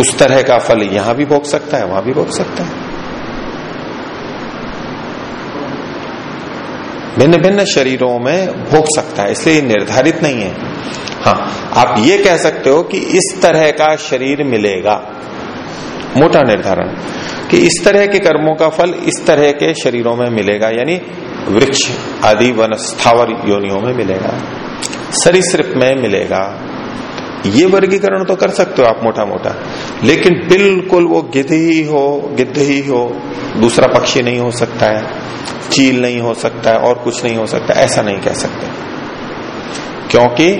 उस तरह का फल यहाँ भी भोग सकता है, वहाँ भी भोग सकता है। भिन्न भिन्न शरीरों में भोग सकता है, इसलिए निर्धारित नहीं है। हाँ आप ये कह सकते हो कि इस तरह का शरीर मिलेगा। मोटा निर्धारण, कि इस तरह के कर्मों का फल इस तरह के शरीरों में मिलेगा, यानी वृक्ष आदि वन स्थावर योनियों में मिलेगा, सरिसृप में मिलेगा ये वर्गीकरण तो कर सकते हो आप मोटा मोटा लेकिन बिल्कुल वो गिद्ध ही हो, गिद्ध ही हो, दूसरा पक्षी नहीं हो सकता है, चील नहीं हो सकता है और कुछ नहीं हो सकता, ऐसा नहीं कह सकते। क्योंकि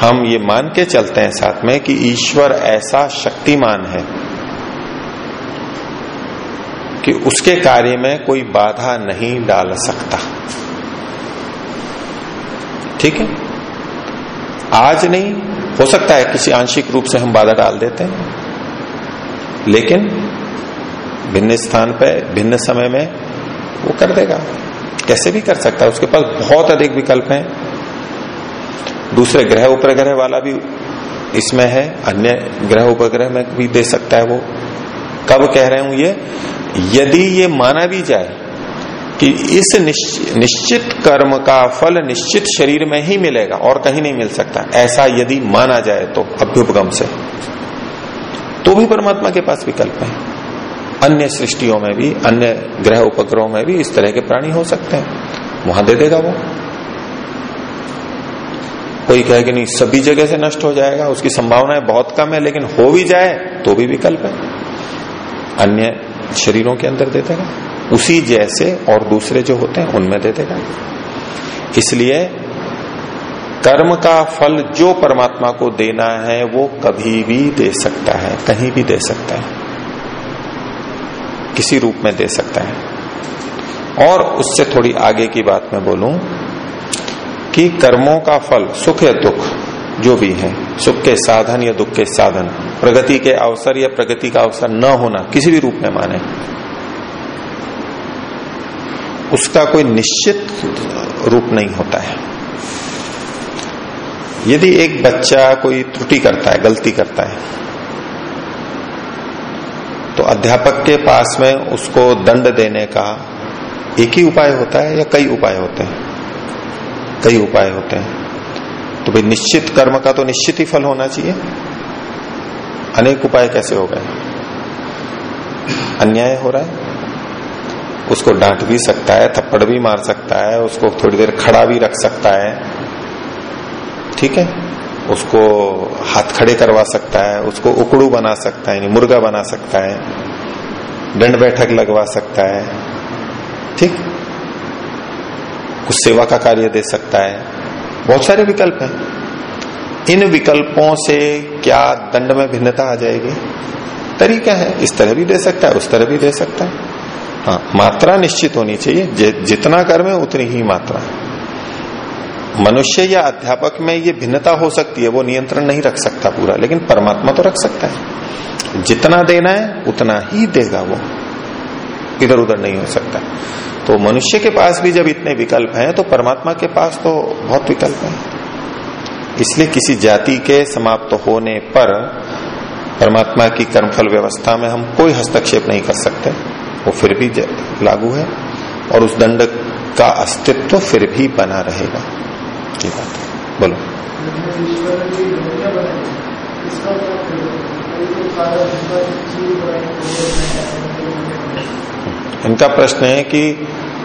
हम ये मान के चलते हैं साथ में कि ईश्वर ऐसा शक्तिमान है कि उसके कार्य में कोई बाधा नहीं डाल सकता। ठीक है? आज नहीं हो सकता है किसी आंशिक रूप से हम बाधा डाल देते हैं। लेकिन भिन्न स्थान पर भिन्न समय में वो कर देगा। कैसे भी कर सकता है, उसके पास बहुत अधिक विकल्प हैं। दूसरे ग्रह उपग्रह वाला भी इसमें है, अन्य ग्रह उपग्रह में भी दे सकता है वो। कब कह रहे हूँ ये? यदि ये माना भी जाए कि इस निश्चित कर्म का फल निश्चित शरीर में ही मिलेगा और कहीं नहीं मिल सकता। ऐसा यदि माना जाए तो अभ्युपगम से। तो भी परमात्मा के पास विकल्प है। अन्य सृष्टियों में भी, अन्य ग्रह उपग्रहों में भी इस तरह के प्राणी हो सकते हैं। वहाँ दे देगा वो। कोई कहे कि नहीं, सभी जगह से नष्ट हो जाएगा, उसकी संभावनाएँ बहुत कम है, लेकिन हो भी जाए तो भी विकल्प है। अन्य शरीरों के अंदर दे देगा उसी जैसे और दूसरे जो होते हैं, उनमें दे देगा। इसलिए कर्म का फल जो परमात्मा को देना है, वो कभी भी दे सकता है, कहीं भी दे सकता है। किसी रूप में दे सकता है। और उससे थोड़ी आगे की बात मैं बोलूँ कि कर्मों का फल, सुख या दुख, जो भी है, सुख के साधन या दुख के साधन, प्रगति के अवसर या प्रगति का अवसर न होना, किसी भी रूप में माने उसका कोई निश्चित रूप नहीं होता है। यदि एक बच्चा कोई त्रुटि करता है, गलती करता है तो अध्यापक के पास में उसको दंड देने का एक ही उपाय होता है या कई उपाय होते हैं? कई उपाय होते हैं। तो भाई निश्चित कर्म का तो निश्चित ही फल होना चाहिए। अनेक उपाय कैसे हो गए? अन्याय हो रहा है? उसको डांट भी सकता है, थप्पड़ भी मार सकता है, उसको थोड़ी देर खड़ा भी रख सकता है। ठीक है? उसको हाथ खड़े करवा सकता है, उसको उकड़ू बना सकता है मुर्गा बना सकता है, दंड बैठक लगवा सकता है। ठीक? कुछ सेवा का कार्य दे सकता है। बहुत सारे विकल्प हैं। इन विकल्पों से क्या दंड में भिन्नता आ जाएगी? तरीका है। इस तरह भी दे सकता है, उस तरह भी दे सकता है। हाँ मात्रा निश्चित होनी चाहिए। जितना कर्म है, उतनी ही मात्रा। मनुष्य या अध्यापक में ये भिन्नता हो सकती है, वो नियंत्रण नहीं रख सकता पूरा, लेकिन परमात्मा तो रख सकता है। जितना देना है, उतना ही देगा वो। इधर उधर नहीं हो सकता। तो मनुष्य के पास भी जब इतने विकल्प हैं तो परमात्मा के पास तो बहुत विकल्प हैं। इसलिए किसी जाति के समाप्त होने पर, परमात्मा की कर्मफल व्यवस्था में हम कोई हस्तक्षेप नहीं कर सकते। वो फिर भी लागू है और उस दंड का अस्तित्व फिर भी बना रहेगा। ये बात है। बोलो। इनका प्रश्न है कि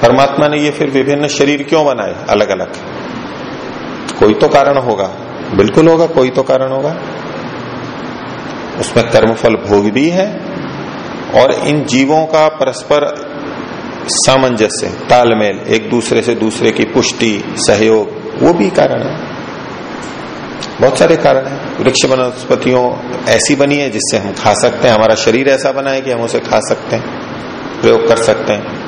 परमात्मा ने ये फिर विभिन्न शरीर क्यों बनाए? अलग अलग कोई तो कारण होगा। बिल्कुल होगा, कोई तो कारण होगा। उसमें कर्मफल भोग भी है और इन जीवों का परस्पर सामंजस्य, तालमेल, एक दूसरे से दूसरे की पुष्टि, सहयोग, वो भी कारण है। बहुत सारे कारण है। वृक्ष वनस्पतियों ऐसी बनी है जिससे हम खा सकते हैं। हमारा शरीर ऐसा बना है कि हम उसे खा सकते हैं, प्रयोग कर सकते हैं।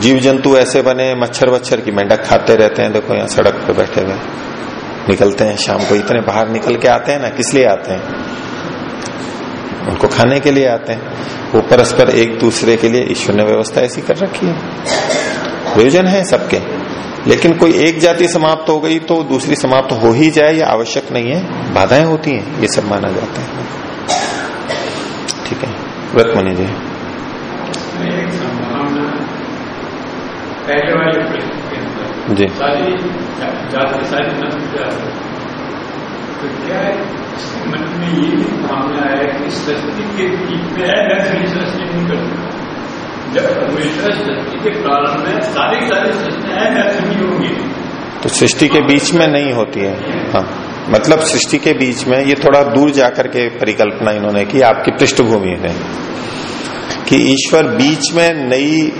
जीव जंतु ऐसे बने मच्छर वच्छर की मेंढक खाते रहते हैं, देखो यहाँ सड़क पर बैठे हुए निकलते हैं शाम को, इतने बाहर निकल के आते हैं ना, किस लिए आते हैं? उनको खाने के लिए आते हैं। वो परस्पर एक दूसरे के लिए ईश्वर ने व्यवस्था ऐसी कर रखी है। प्रयोजन है सबके। लेकिन कोई एक जाति समाप्त हो गई तो दूसरी समाप्त हो ही जाए ये आवश्यक नहीं है। बाधाएँ होती हैं ये सब माना जाता है। ठीक है। व्रत मनी जी पहले वाले प्रश्न के अंदर जी। सारी जाति सारी नस्ल तो क्या है मन में ये भी भावना है कि सृष्टि के बीच में ऐसी सृष्टि नहीं कर सकता जब परमेश्वर सृष्टि के प्रारंभ में सारी सारी सृष्टियाँ ऐसी नहीं होंगी तो सृष्टि के बीच में नहीं होती है। हाँ। मतलब सृष्टि के बीच में ये थोड़ा दूर जाकर के परिकल्पना इन्होंने की, आपकी पृष्ठभूमि है। कि ईश्वर बीच में नई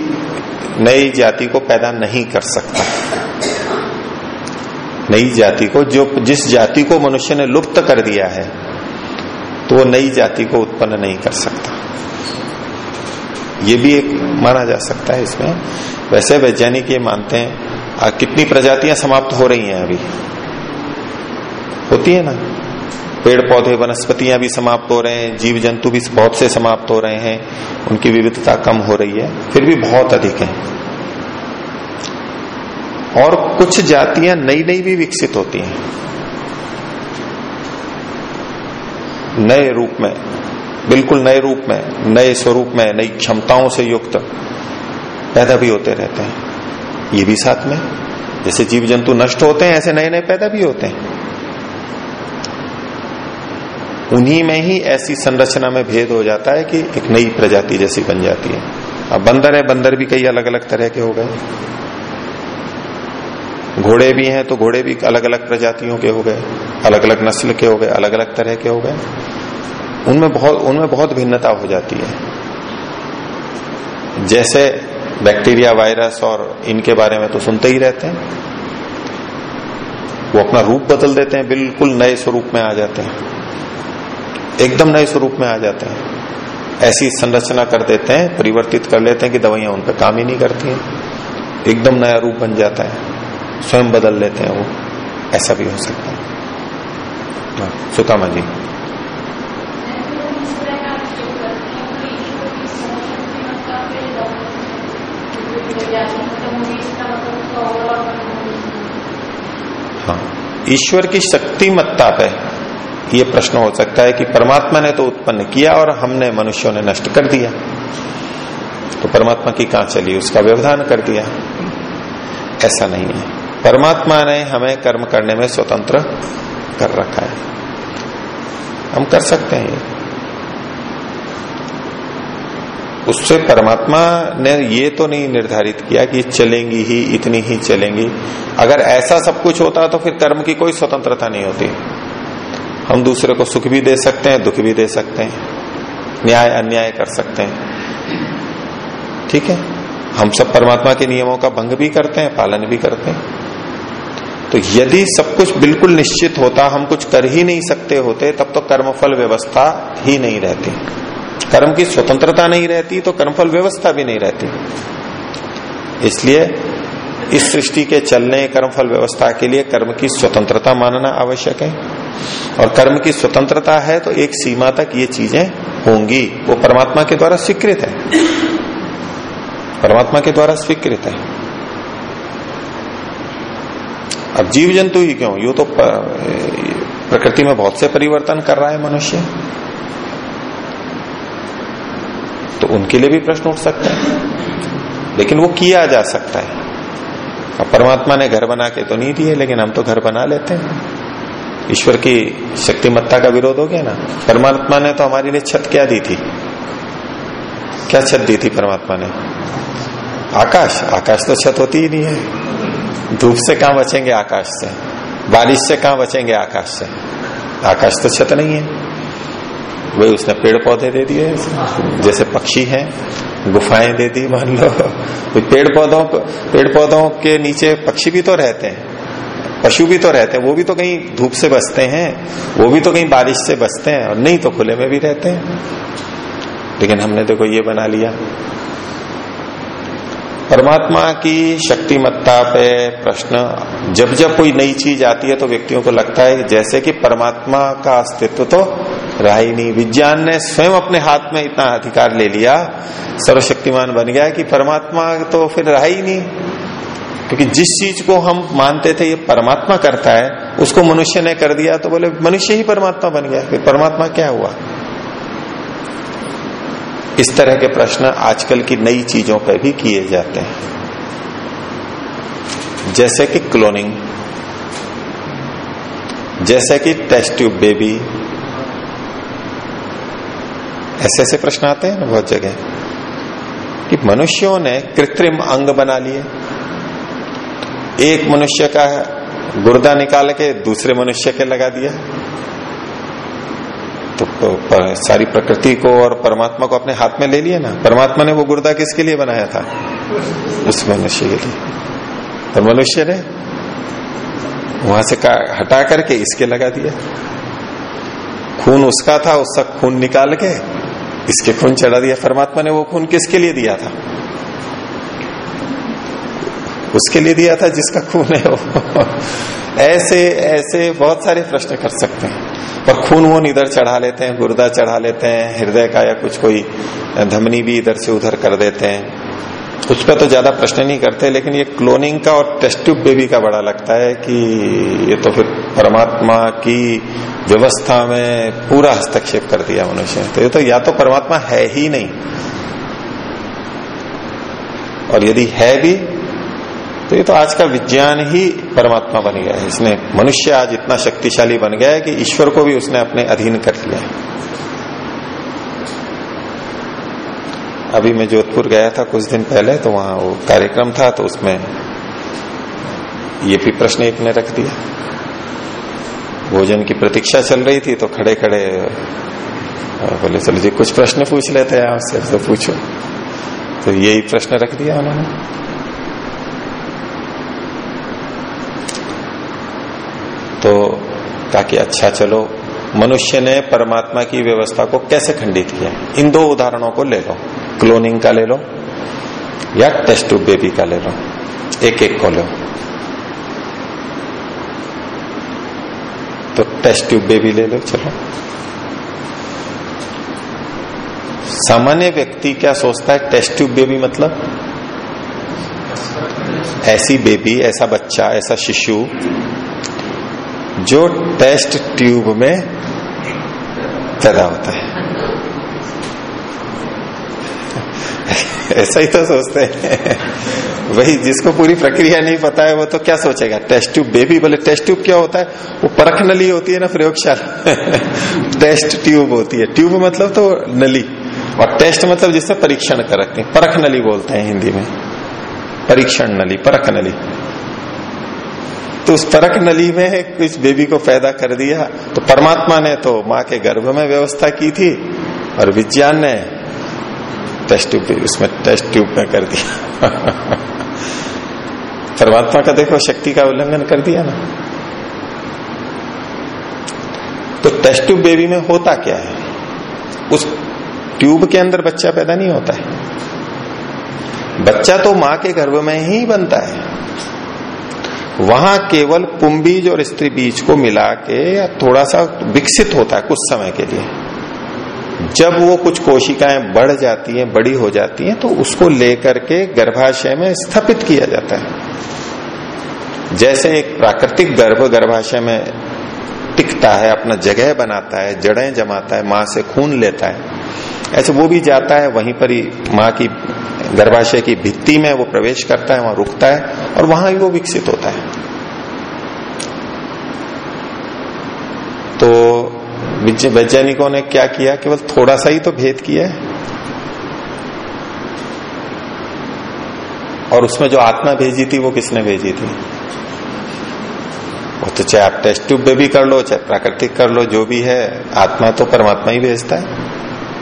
नई जाति को पैदा नहीं कर सकता। नई जाति को जो जिस जाति को मनुष्य ने लुप्त कर दिया है तो वो नई जाति को उत्पन्न नहीं कर सकता। ये भी एक माना जा सकता है इसमें। वैसे वैज्ञानिक ये मानते हैं आ, कितनी प्रजातियाँ समाप्त हो रही हैं अभी? होती है ना? पेड़ पौधे वनस्पतियाँ भी समाप्त हो रहे हैं जीव जंतु भी बहुत से समाप्त हो रहे हैं उनकी विविधता कम हो रही है फिर भी बहुत अधिक है। और कुछ जातियाँ नई नई भी विकसित होती हैं। नए रूप में, बिल्कुल नए रूप में, नए स्वरूप में, नई क्षमताओं से युक्त पैदा भी होते रहते हैं। ये भी साथ में, जैसे जीव जंतु नष्ट होते हैं, ऐसे नए नए पैदा भी होते हैं। उन्हीं में ही ऐसी संरचना में भेद हो जाता है कि एक नई प्रजाति जैसी बन जाती है। अब बंदर है, बंदर भी कई अलग अलग तरह के हो गए। घोड़े भी हैं तो घोड़े भी अलग अलग प्रजातियों के हो गए अलग अलग नस्ल के हो गए अलग अलग तरह के हो गए। उनमें बहुत उनमें बहुत भिन्नता हो जाती है। जैसे बैक्टीरिया, वायरस और इनके बारे में तो सुनते ही रहते हैं। वो अपना रूप बदल देते हैं, बिल्कुल नए स्वरूप में आ जाते हैं। एकदम नए स्वरूप में आ जाते हैं। ऐसी संरचना कर देते हैं, परिवर्तित कर लेते हैं कि दवाइयाँ उन पर काम ही नहीं करती हैं। एकदम नया रूप बन जाता है। स्वयं बदल लेते हैं वो। ऐसा भी हो सकता है। हाँ, सुकामा जी। हाँ ईश्वर की शक्तिमत्ता पे ये प्रश्न हो सकता है कि परमात्मा ने तो उत्पन्न किया और हमने मनुष्यों ने नष्ट कर दिया। तो परमात्मा की कहाँ चली? उसका व्यवधान कर दिया। ऐसा नहीं है। परमात्मा ने हमें कर्म करने में स्वतंत्र कर रखा है। हम कर सकते हैं। उससे परमात्मा ने ये तो नहीं निर्धारित किया कि चलेंगी ही, इतनी ही चलेंगी। अगर ऐसा सब कुछ होता तो फिर कर्म की कोई स्वतंत्रता नहीं होती। हम दूसरे को सुख भी दे सकते हैं, दुख भी दे सकते हैं। न्याय, अन्याय कर सकते हैं। ठीक है? हम सब परमात्मा के नियमों का भंग भी करते हैं, पालन भी करते हैं। तो यदि सब कुछ बिल्कुल निश्चित होता, हम कुछ कर ही नहीं सकते होते, तब तो कर्मफल व्यवस्था ही नहीं रहती। कर्म की स्वतंत्रता नहीं रहती तो कर्मफल व्यवस्था भी नहीं रहती। इसलिए इस सृष्टि के चलने, कर्मफल व्यवस्था के लिए कर्म की स्वतंत्रता मानना आवश्यक है। और कर्म की स्वतंत्रता है तो एक सीमा तक ये चीज़ें होंगी। वो परमात्मा के द्वारा स्वीकृत है। परमात्मा के द्वारा स्वीकृत है। अब जीव जंतु ही क्यों? यू तो प्रकृति में बहुत से परिवर्तन कर रहा है मनुष्य। तो उनके लिए भी प्रश्न उठ सकते हैं। लेकिन वो किया जा सकता है। अब परमात्मा ने घर बना के तो नहीं दिए, लेकिन हम तो घर बना लेते हैं। ईश्वर की शक्तिमत्ता का विरोध हो गया ना? परमात्मा ने तो हमारे लिए छत क्या दी थी? क्या छत दी थी परमात्मा ने? आकाश। आकाश तो छत होती ही नहीं है। धूप से कहा बचेंगे? आकाश से। बारिश से कहा बचेंगे? आकाश से। आकाश तो छत नहीं है। वही उसने पेड़ पौधे दे दिए। जैसे पक्षी हैं, गुफाएँ दे दी, मान लो। पेड़ पौधों पेड़ पौधों के नीचे पक्षी भी तो रहते हैं। पशु भी तो रहते हैं। वो भी तो कहीं धूप से बचते हैं। वो भी तो कहीं बारिश से बचते हैं। और नहीं तो खुले में भी रहते हैं। लेकिन हमने देखो ये बना लिया। परमात्मा की शक्तिमत्ता पे प्रश्न। जब जब कोई नई चीज़ आती है तो व्यक्तियों को लगता है जैसे कि परमात्मा का अस्तित्व तो रहा ही नहीं। विज्ञान ने स्वयं अपने हाथ में इतना अधिकार ले लिया, सर्वशक्तिमान बन गया कि परमात्मा तो फिर रहा ही नहीं। क्योंकि जिस चीज़ को हम मानते थे ये परमात्मा करता है, उसको मनुष्य ने कर दिया तो बोले, मनुष्य ही परमात्मा बन गया। फिर परमात्मा क्या हुआ? इस तरह के प्रश्न आजकल की नई चीज़ों पर भी किए जाते हैं। जैसे कि क्लोनिंग जैसे कि टेस्ट ट्यूब बेबी ऐसे ऐसे प्रश्न आते हैं ना बहुत जगह, कि मनुष्यों ने कृत्रिम अंग बना लिए। एक मनुष्य का गुर्दा निकाल के दूसरे मनुष्य के लगा दिया। तो सारी प्रकृति को और परमात्मा को अपने हाथ में ले लिया ना। परमात्मा ने वो गुर्दा किसके लिए बनाया था? उस मनुष्य के लिए। तो मनुष्य ने वहाँ से हटा करके इसके लगा दिया। खून उसका था उसका खून निकाल के इसके खून चढ़ा दिया। परमात्मा ने वो खून किसके लिए दिया था? उसके लिए दिया था जिसका खून है वो। ऐसे ऐसे बहुत सारे प्रश्न कर सकते हैं। पर खून वो इधर चढ़ा लेते हैं, गुर्दा चढ़ा लेते हैं, हृदय का या कुछ कोई धमनी भी इधर से उधर कर देते हैं। उस पर तो ज़्यादा प्रश्न नहीं करते, लेकिन ये क्लोनिंग का और टेस्ट ट्यूब बेबी का बड़ा लगता है कि ये तो फिर परमात्मा की व्यवस्था में पूरा हस्तक्षेप कर दिया मनुष्य तो ये तो या तो परमात्मा है ही नहीं। और यदि है भी तो ये तो आज का विज्ञान ही परमात्मा बन गया है। इसने मनुष्य आज इतना शक्तिशाली बन गया है कि ईश्वर को भी उसने अपने अधीन कर लिया है। अभी मैं जोधपुर गया था कुछ दिन पहले तो वहाँ वो कार्यक्रम था तो उसमें ये भी प्रश्न एक ने रख दिया। भोजन की प्रतीक्षा चल रही थी तो खड़े खड़े बोले, चलो जी, कुछ प्रश्न पूछ लेते हैं आपसे तो पूछो। तो यही प्रश्न रख दिया उन्होंने। तो ताकि अच्छा चलो। मनुष्य ने परमात्मा की व्यवस्था को कैसे खंडित किया? इन दो उदाहरणों को ले लो। क्लोनिंग का ले लो, या टेस्ट बेबी का ले लो। एक एक को लो। तो टेस्ट ट्यूब बेबी ले लो, चलो। सामान्य व्यक्ति क्या सोचता है, टेस्ट ट्यूब बेबी मतलब? ऐसी बेबी, ऐसा बच्चा, ऐसा शिशु जो टेस्ट ट्यूब में पैदा होता है। ऐसा ही तो सोचते हैं। वही जिसको पूरी प्रक्रिया नहीं पता है, वो तो क्या सोचेगा? टेस्ट ट्यूब, बेबी बोले, टेस्ट ट्यूब क्या होता है? वो परख नली होती है ना प्रयोगशाला। टेस्ट ट्यूब होती है। ट्यूब मतलब तो नली। और टेस्ट मतलब जिससे परीक्षण कर रखते हैं। परख नली बोलते हैं हिंदी में। परीक्षण नली परख नली तो उस परख नली में इस बेबी को पैदा कर दिया। तो परमात्मा ने तो माँ के गर्भ में व्यवस्था की थी और विज्ञान ने टेस्ट ट्यूब उसमें टेस्ट ट्यूब में कर दिया। <laughs> परमात्मा का देखो शक्ति का उल्लंघन कर दिया ना। तो टेस्ट ट्यूब बेबी में होता क्या है? उस ट्यूब के अंदर बच्चा पैदा नहीं होता है। बच्चा तो माँ के गर्भ में ही बनता है। वहाँ केवल पुंबीज और स्त्री बीज को मिला के थोड़ा सा विकसित होता है कुछ समय के लिए। जब वो कुछ कोशिकाएँ बढ़ जाती हैं, बड़ी हो जाती हैं तो उसको लेकर के गर्भाशय में स्थापित किया जाता है। जैसे एक प्राकृतिक गर्भ, गर्भाशय में टिकता है, अपना जगह बनाता है, जड़ें जमाता है, माँ से खून लेता है। ऐसे वो भी जाता है, वहीं पर ही माँ की गर्भाशय की भित्ति में वो प्रवेश करता है, वहाँ रुकता है और वहाँ ही वो विकसित होता है। तो वैज्ञानिकों ने क्या किया, केवल थोड़ा सा ही तो भेद किया है। और उसमें जो आत्मा भेजी थी, वो किसने भेजी थी? तो चाहे आप टेस्ट ट्यूब में भी कर लो, चाहे प्राकृतिक कर लो, जो भी है, आत्मा तो परमात्मा ही भेजता है।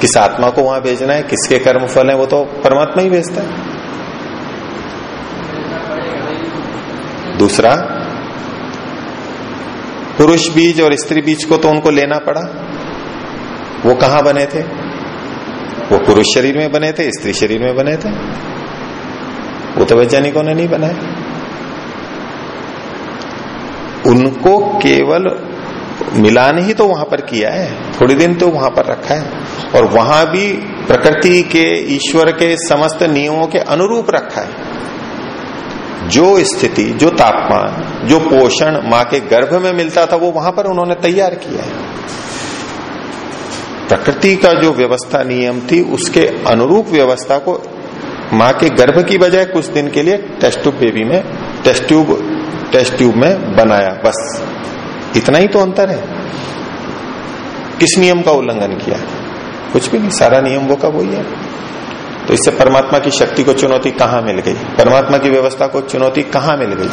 किस आत्मा को वहाँ भेजना है, किसके कर्म फल है, वो तो परमात्मा ही भेजता है। दूसरा, पुरुष बीज और स्त्री बीज को तो उनको लेना पड़ा। वो कहाँ बने थे? वो पुरुष शरीर में बने थे, स्त्री शरीर में बने थे। वो तो वैज्ञानिकों ने नहीं बनाए उनको केवल मिलान ही तो वहाँ पर किया है, थोड़ी दिन तो वहाँ पर रखा है, और वहाँ भी प्रकृति के, ईश्वर के समस्त नियमों के अनुरूप रखा है। जो स्थिति, जो तापमान, जो पोषण माँ के गर्भ में मिलता था, वो वहाँ पर उन्होंने तैयार किया है। प्रकृति का जो व्यवस्था नियम थी, उसके अनुरूप व्यवस्था को माँ के गर्भ की बजाय कुछ दिन के लिए टेस्ट ट्यूब बेबी में, टेस्ट ट्यूब टेस्ट ट्यूब में बनाया, बस। इतना ही तो अंतर है। किस नियम का उल्लंघन किया? कुछ भी नहीं, सारा नियम वो का वही है। तो इससे परमात्मा की शक्ति को चुनौती कहाँ मिल गई? परमात्मा की व्यवस्था को चुनौती कहाँ मिल गई?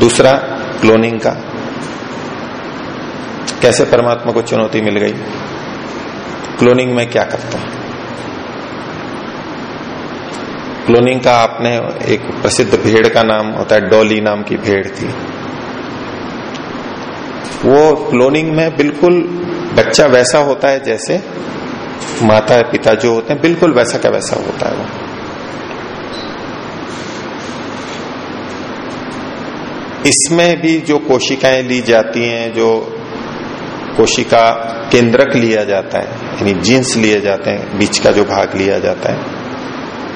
दूसरा क्लोनिंग का। कैसे परमात्मा को चुनौती मिल गई? क्लोनिंग में क्या करता है? क्लोनिंग का आपने एक प्रसिद्ध भेड़ का नाम होता है डॉली नाम की भेड़ थी। वो क्लोनिंग में बिल्कुल बच्चा वैसा होता है जैसे माता पिता जो होते हैं, बिल्कुल वैसा का वैसा होता है वो। इसमें भी जो कोशिकाएँ ली जाती हैं, जो कोशिका केंद्रक लिया जाता है, यानी जीन्स लिए जाते हैं, बीच का जो भाग लिया जाता है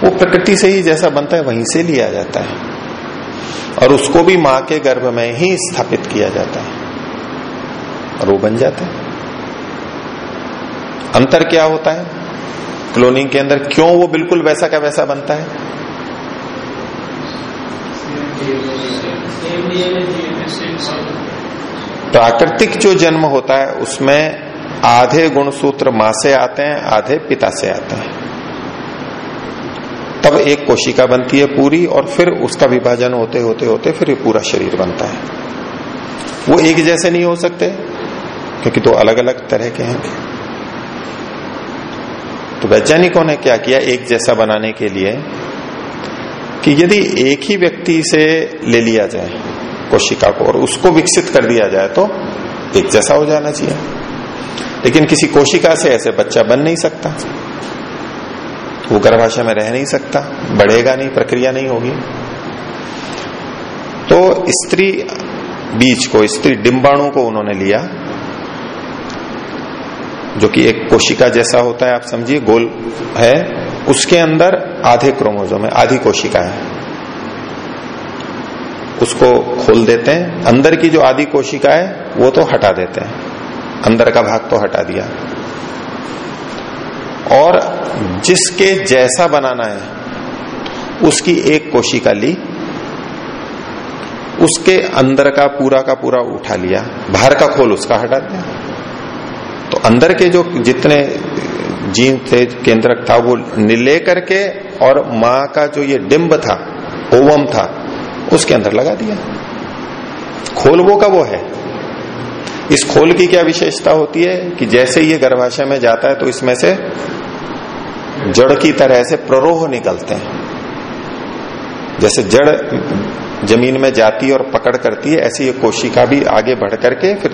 वो प्रकृति से ही जैसा बनता है, वहीं से लिया जाता है। और उसको भी माँ के गर्भ में ही स्थापित किया जाता है। और वो बन जाता है। अंतर क्या होता है? क्लोनिंग के अंदर क्यों वो बिल्कुल वैसा का वैसा बनता है? प्राकृतिक जो जन्म होता है, उसमें आधे गुणसूत्र माँ से आते हैं, आधे पिता से आते हैं। तब एक कोशिका बनती है पूरी और फिर उसका विभाजन होते होते होते फिर ये पूरा शरीर बनता है। वो एक जैसे नहीं हो सकते, क्योंकि तो अलग अलग तरह के हैं। तो वैज्ञानिकों ने क्या किया एक जैसा बनाने के लिए कि यदि एक ही व्यक्ति से ले लिया जाए कोशिका को और उसको विकसित कर दिया जाए तो एक जैसा हो जाना चाहिए। लेकिन किसी कोशिका से ऐसे बच्चा बन नहीं सकता। वो गर्भाशय में रह नहीं सकता, बढ़ेगा नहीं, प्रक्रिया नहीं होगी। तो स्त्री बीज को, स्त्री डिम्बाणु को उन्होंने लिया, जो कि एक कोशिका जैसा होता है, आप समझिए, गोल है। उसके अंदर आधे क्रोमोजोम है, आधी कोशिका है। उसको खोल देते हैं। अंदर की जो आधी कोशिका है, वो तो हटा देते हैं। अंदर का भाग तो हटा दिया। और जिसके जैसा बनाना है, उसकी एक कोशिका ली, उसके अंदर का पूरा का पूरा उठा लिया, बाहर का खोल उसका हटा दिया। तो अंदर के जो जितने जीन थे, केंद्रक था, वो ले करके और माँ का जो ये डिम्ब था, ओवम था, उसके अंदर लगा दिया। खोल वो का वो है। इस खोल की क्या विशेषता होती है कि जैसे ये गर्भाशय में जाता है तो इसमें से जड़ की तरह से प्ररोह निकलते हैं। जैसे जड़ ज़मीन में जाती है और पकड़ करती है, ऐसी ये कोशिका भी आगे बढ़ करके, फिर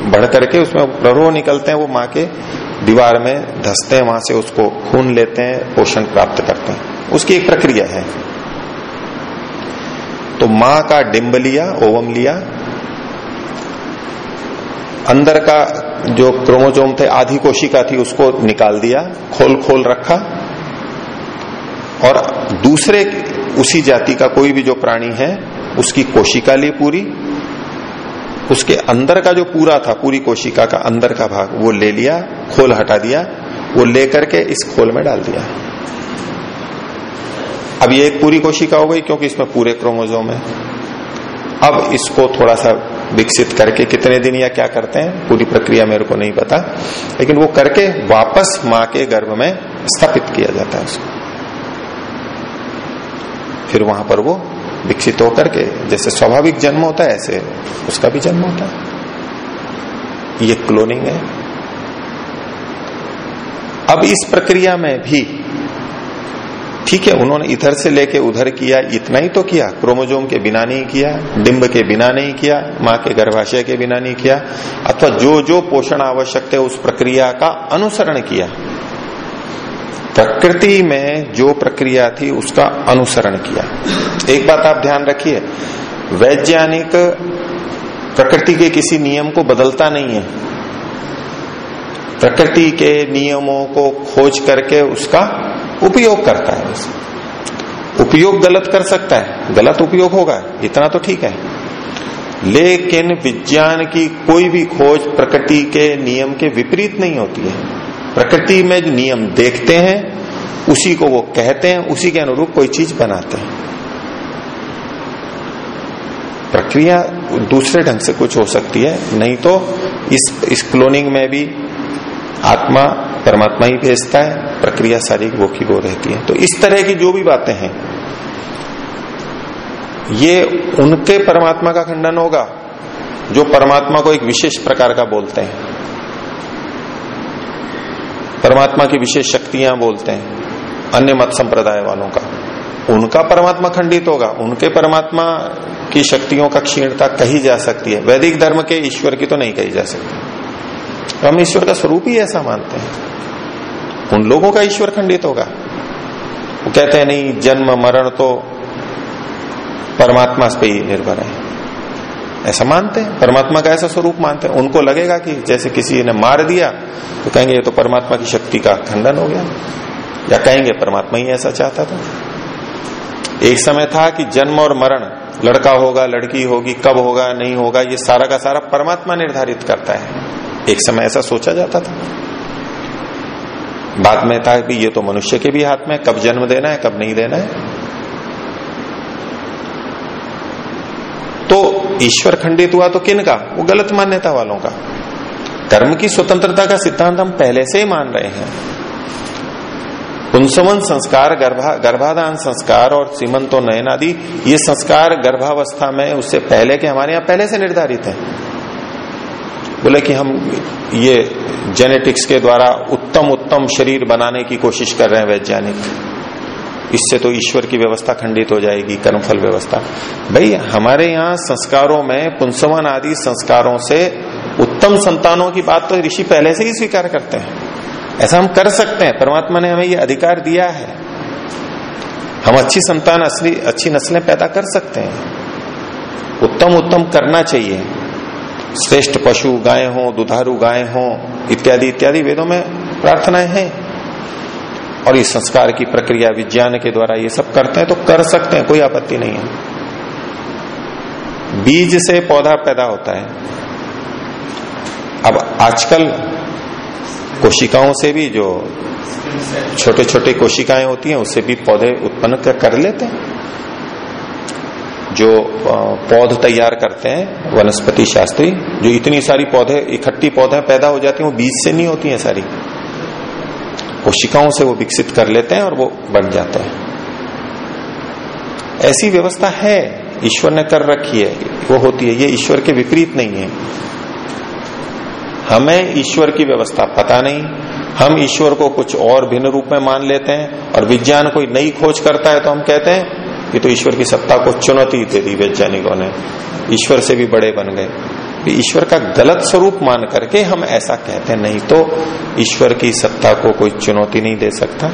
बढ़ करके उसमें प्ररोह निकलते हैं, वो माँ के दीवार में धसते हैं, वहाँ से उसको खून लेते हैं, पोषण प्राप्त करते हैं। उसकी एक प्रक्रिया है। तो माँ का डिम्ब लिया, ओवम लिया, अंदर का जो क्रोमोजोम थे, आधी कोशिका थी, उसको निकाल दिया, खोल खोल रखा। और दूसरे उसी जाति का कोई भी जो प्राणी है, उसकी कोशिका ली पूरी। उसके अंदर का जो पूरा था, पूरी कोशिका का अंदर का भाग, वो ले लिया, खोल हटा दिया, वो लेकर के इस खोल में डाल दिया। अब ये एक पूरी कोशिका हो गई, क्योंकि इसमें पूरे क्रोमोजोम है। अब इसको थोड़ा सा विकसित करके कितने दिन या क्या करते हैं, पूरी प्रक्रिया मेरे को नहीं पता, लेकिन वो करके वापस माँ के गर्भ में स्थापित किया जाता है उसको। फिर वहाँ पर वो विकसित होकर के, जैसे स्वाभाविक जन्म होता है, ऐसे उसका भी जन्म होता है। ये क्लोनिंग है। अब इस प्रक्रिया में भी ठीक है, उन्होंने इधर से लेके उधर किया, इतना ही तो किया, क्रोमोजोम के बिना नहीं किया डिम्ब के बिना नहीं किया, माँ के गर्भाशय के बिना नहीं किया, अथवा जो जो पोषण आवश्यक थे उस प्रक्रिया का अनुसरण किया। प्रकृति में जो प्रक्रिया थी उसका अनुसरण किया। एक बात आप ध्यान रखिए, वैज्ञानिक प्रकृति के किसी नियम को बदलता नहीं है। प्रकृति के नियमों को खोज करके उसका उपयोग करता है उपयोग गलत कर सकता है, गलत उपयोग होगा, इतना तो ठीक है। लेकिन विज्ञान की कोई भी खोज प्रकृति के नियम के विपरीत नहीं होती है। प्रकृति में जो नियम देखते हैं, उसी को वो कहते हैं, उसी के अनुरूप कोई चीज़ बनाते हैं। प्रक्रिया दूसरे ढंग से कुछ हो सकती है, नहीं तो इस इस क्लोनिंग में भी आत्मा परमात्मा ही भेजता है, प्रक्रिया सारी वो की वो रहती है। तो इस तरह की जो भी बातें हैं, ये उनके परमात्मा का खंडन होगा, जो परमात्मा को एक विशेष प्रकार का बोलते हैं। परमात्मा की विशेष शक्तियाँ बोलते हैं, अन्य मत संप्रदाय वालों का। उनका परमात्मा खंडित होगा, उनके परमात्मा की शक्तियों का क्षीणता कही जा सकती है। वैदिक धर्म के ईश्वर की तो नहीं कही जा सकती। तो हम ईश्वर का स्वरूप ही ऐसा मानते हैं। उन लोगों का ईश्वर खंडित होगा। वो कहते हैं, नहीं, जन्म, मरण तो परमात्मा पे ही निर्भर है। ऐसा मानते हैं। परमात्मा का ऐसा स्वरूप मानते हैं। उनको लगेगा कि जैसे किसी ने मार दिया तो कहेंगे, ये तो परमात्मा की शक्ति का खंडन हो गया। या कहेंगे, परमात्मा ही ऐसा चाहता था। एक समय था कि जन्म और मरण, लड़का होगा, लड़की होगी, कब होगा, नहीं होगा, ये सारा का सारा परमात्मा निर्धारित करता है। एक समय ऐसा सोचा जाता था। बाद में था कि ये तो मनुष्य के भी हाथ में कब जन्म देना है, कब नहीं देना है। तो ईश्वर खंडित हुआ तो किन का? वो गलत मान्यता वालों का। कर्म की स्वतंत्रता का सिद्धांत हम पहले से ही मान रहे हैं। पुंसवन संस्कार, गर्भा, गर्भाधान संस्कार और सीमंतो नयन आदि, ये संस्कार गर्भावस्था में, उससे पहले के हमारे यहाँ पहले से निर्धारित है। बोले कि हम ये जेनेटिक्स के द्वारा उत्तम उत्तम शरीर बनाने की कोशिश कर रहे हैं वैज्ञानिक। इससे तो ईश्वर की व्यवस्था खंडित हो जाएगी, कर्मफल व्यवस्था। भाई, हमारे यहाँ संस्कारों में, पुंसवन आदि संस्कारों से उत्तम संतानों की बात तो ऋषि पहले से ही स्वीकार करते हैं। ऐसा हम कर सकते हैं। परमात्मा ने हमें ये अधिकार दिया है। हम अच्छी संतान, असली, अच्छी नस्लें पैदा कर सकते हैं। उत्तम उत्तम करना चाहिए। श्रेष्ठ पशु गाय हो, दुधारू गाय हो, इत्यादि इत्यादि वेदों में प्रार्थनाएँ हैं। और इस संस्कार की प्रक्रिया विज्ञान के द्वारा ये सब करते हैं तो कर सकते हैं, कोई आपत्ति नहीं है। बीज से पौधा पैदा होता है। अब आजकल कोशिकाओं से भी जो छोटे छोटे कोशिकाएँ होती हैं, उससे भी पौधे उत्पन्न कर लेते हैं। जो पौध तैयार करते हैं, वनस्पति शास्त्री, जो इतनी सारी पौधे, इकट्ठी पौधे पैदा हो जाती हैं, वो बीज से नहीं होती हैं सारी। कोशिकाओं से वो विकसित कर लेते हैं और वो बन जाते हैं। ऐसी व्यवस्था है, ईश्वर ने कर रखी है, वो होती है, ये ईश्वर के विपरीत नहीं है। हमें ईश्वर की व्यवस्था पता नहीं, हम ईश्वर को कुछ और भिन्न रूप में मान लेते हैं, और विज्ञान कोई नई खोज करता है तो हम कहते हैं कि तो ईश्वर की सत्ता को चुनौती दे दी वैज्ञानिकों ने। ईश्वर से भी बड़े बन गए। ईश्वर का गलत स्वरूप मान करके हम ऐसा कहते नहीं तो ईश्वर की सत्ता को कोई चुनौती नहीं दे सकता।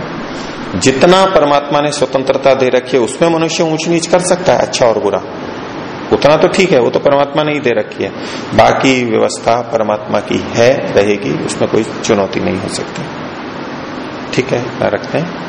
जितना परमात्मा ने स्वतंत्रता दे रखी है, उसमें मनुष्य ऊंच नीच कर सकता है अच्छा और बुरा। उतना तो ठीक है, वो तो परमात्मा ने ही दे रखी है। बाकी व्यवस्था परमात्मा की है, रहेगी, उसमें कोई चुनौती नहीं हो सकती। ठीक है रखते हैं।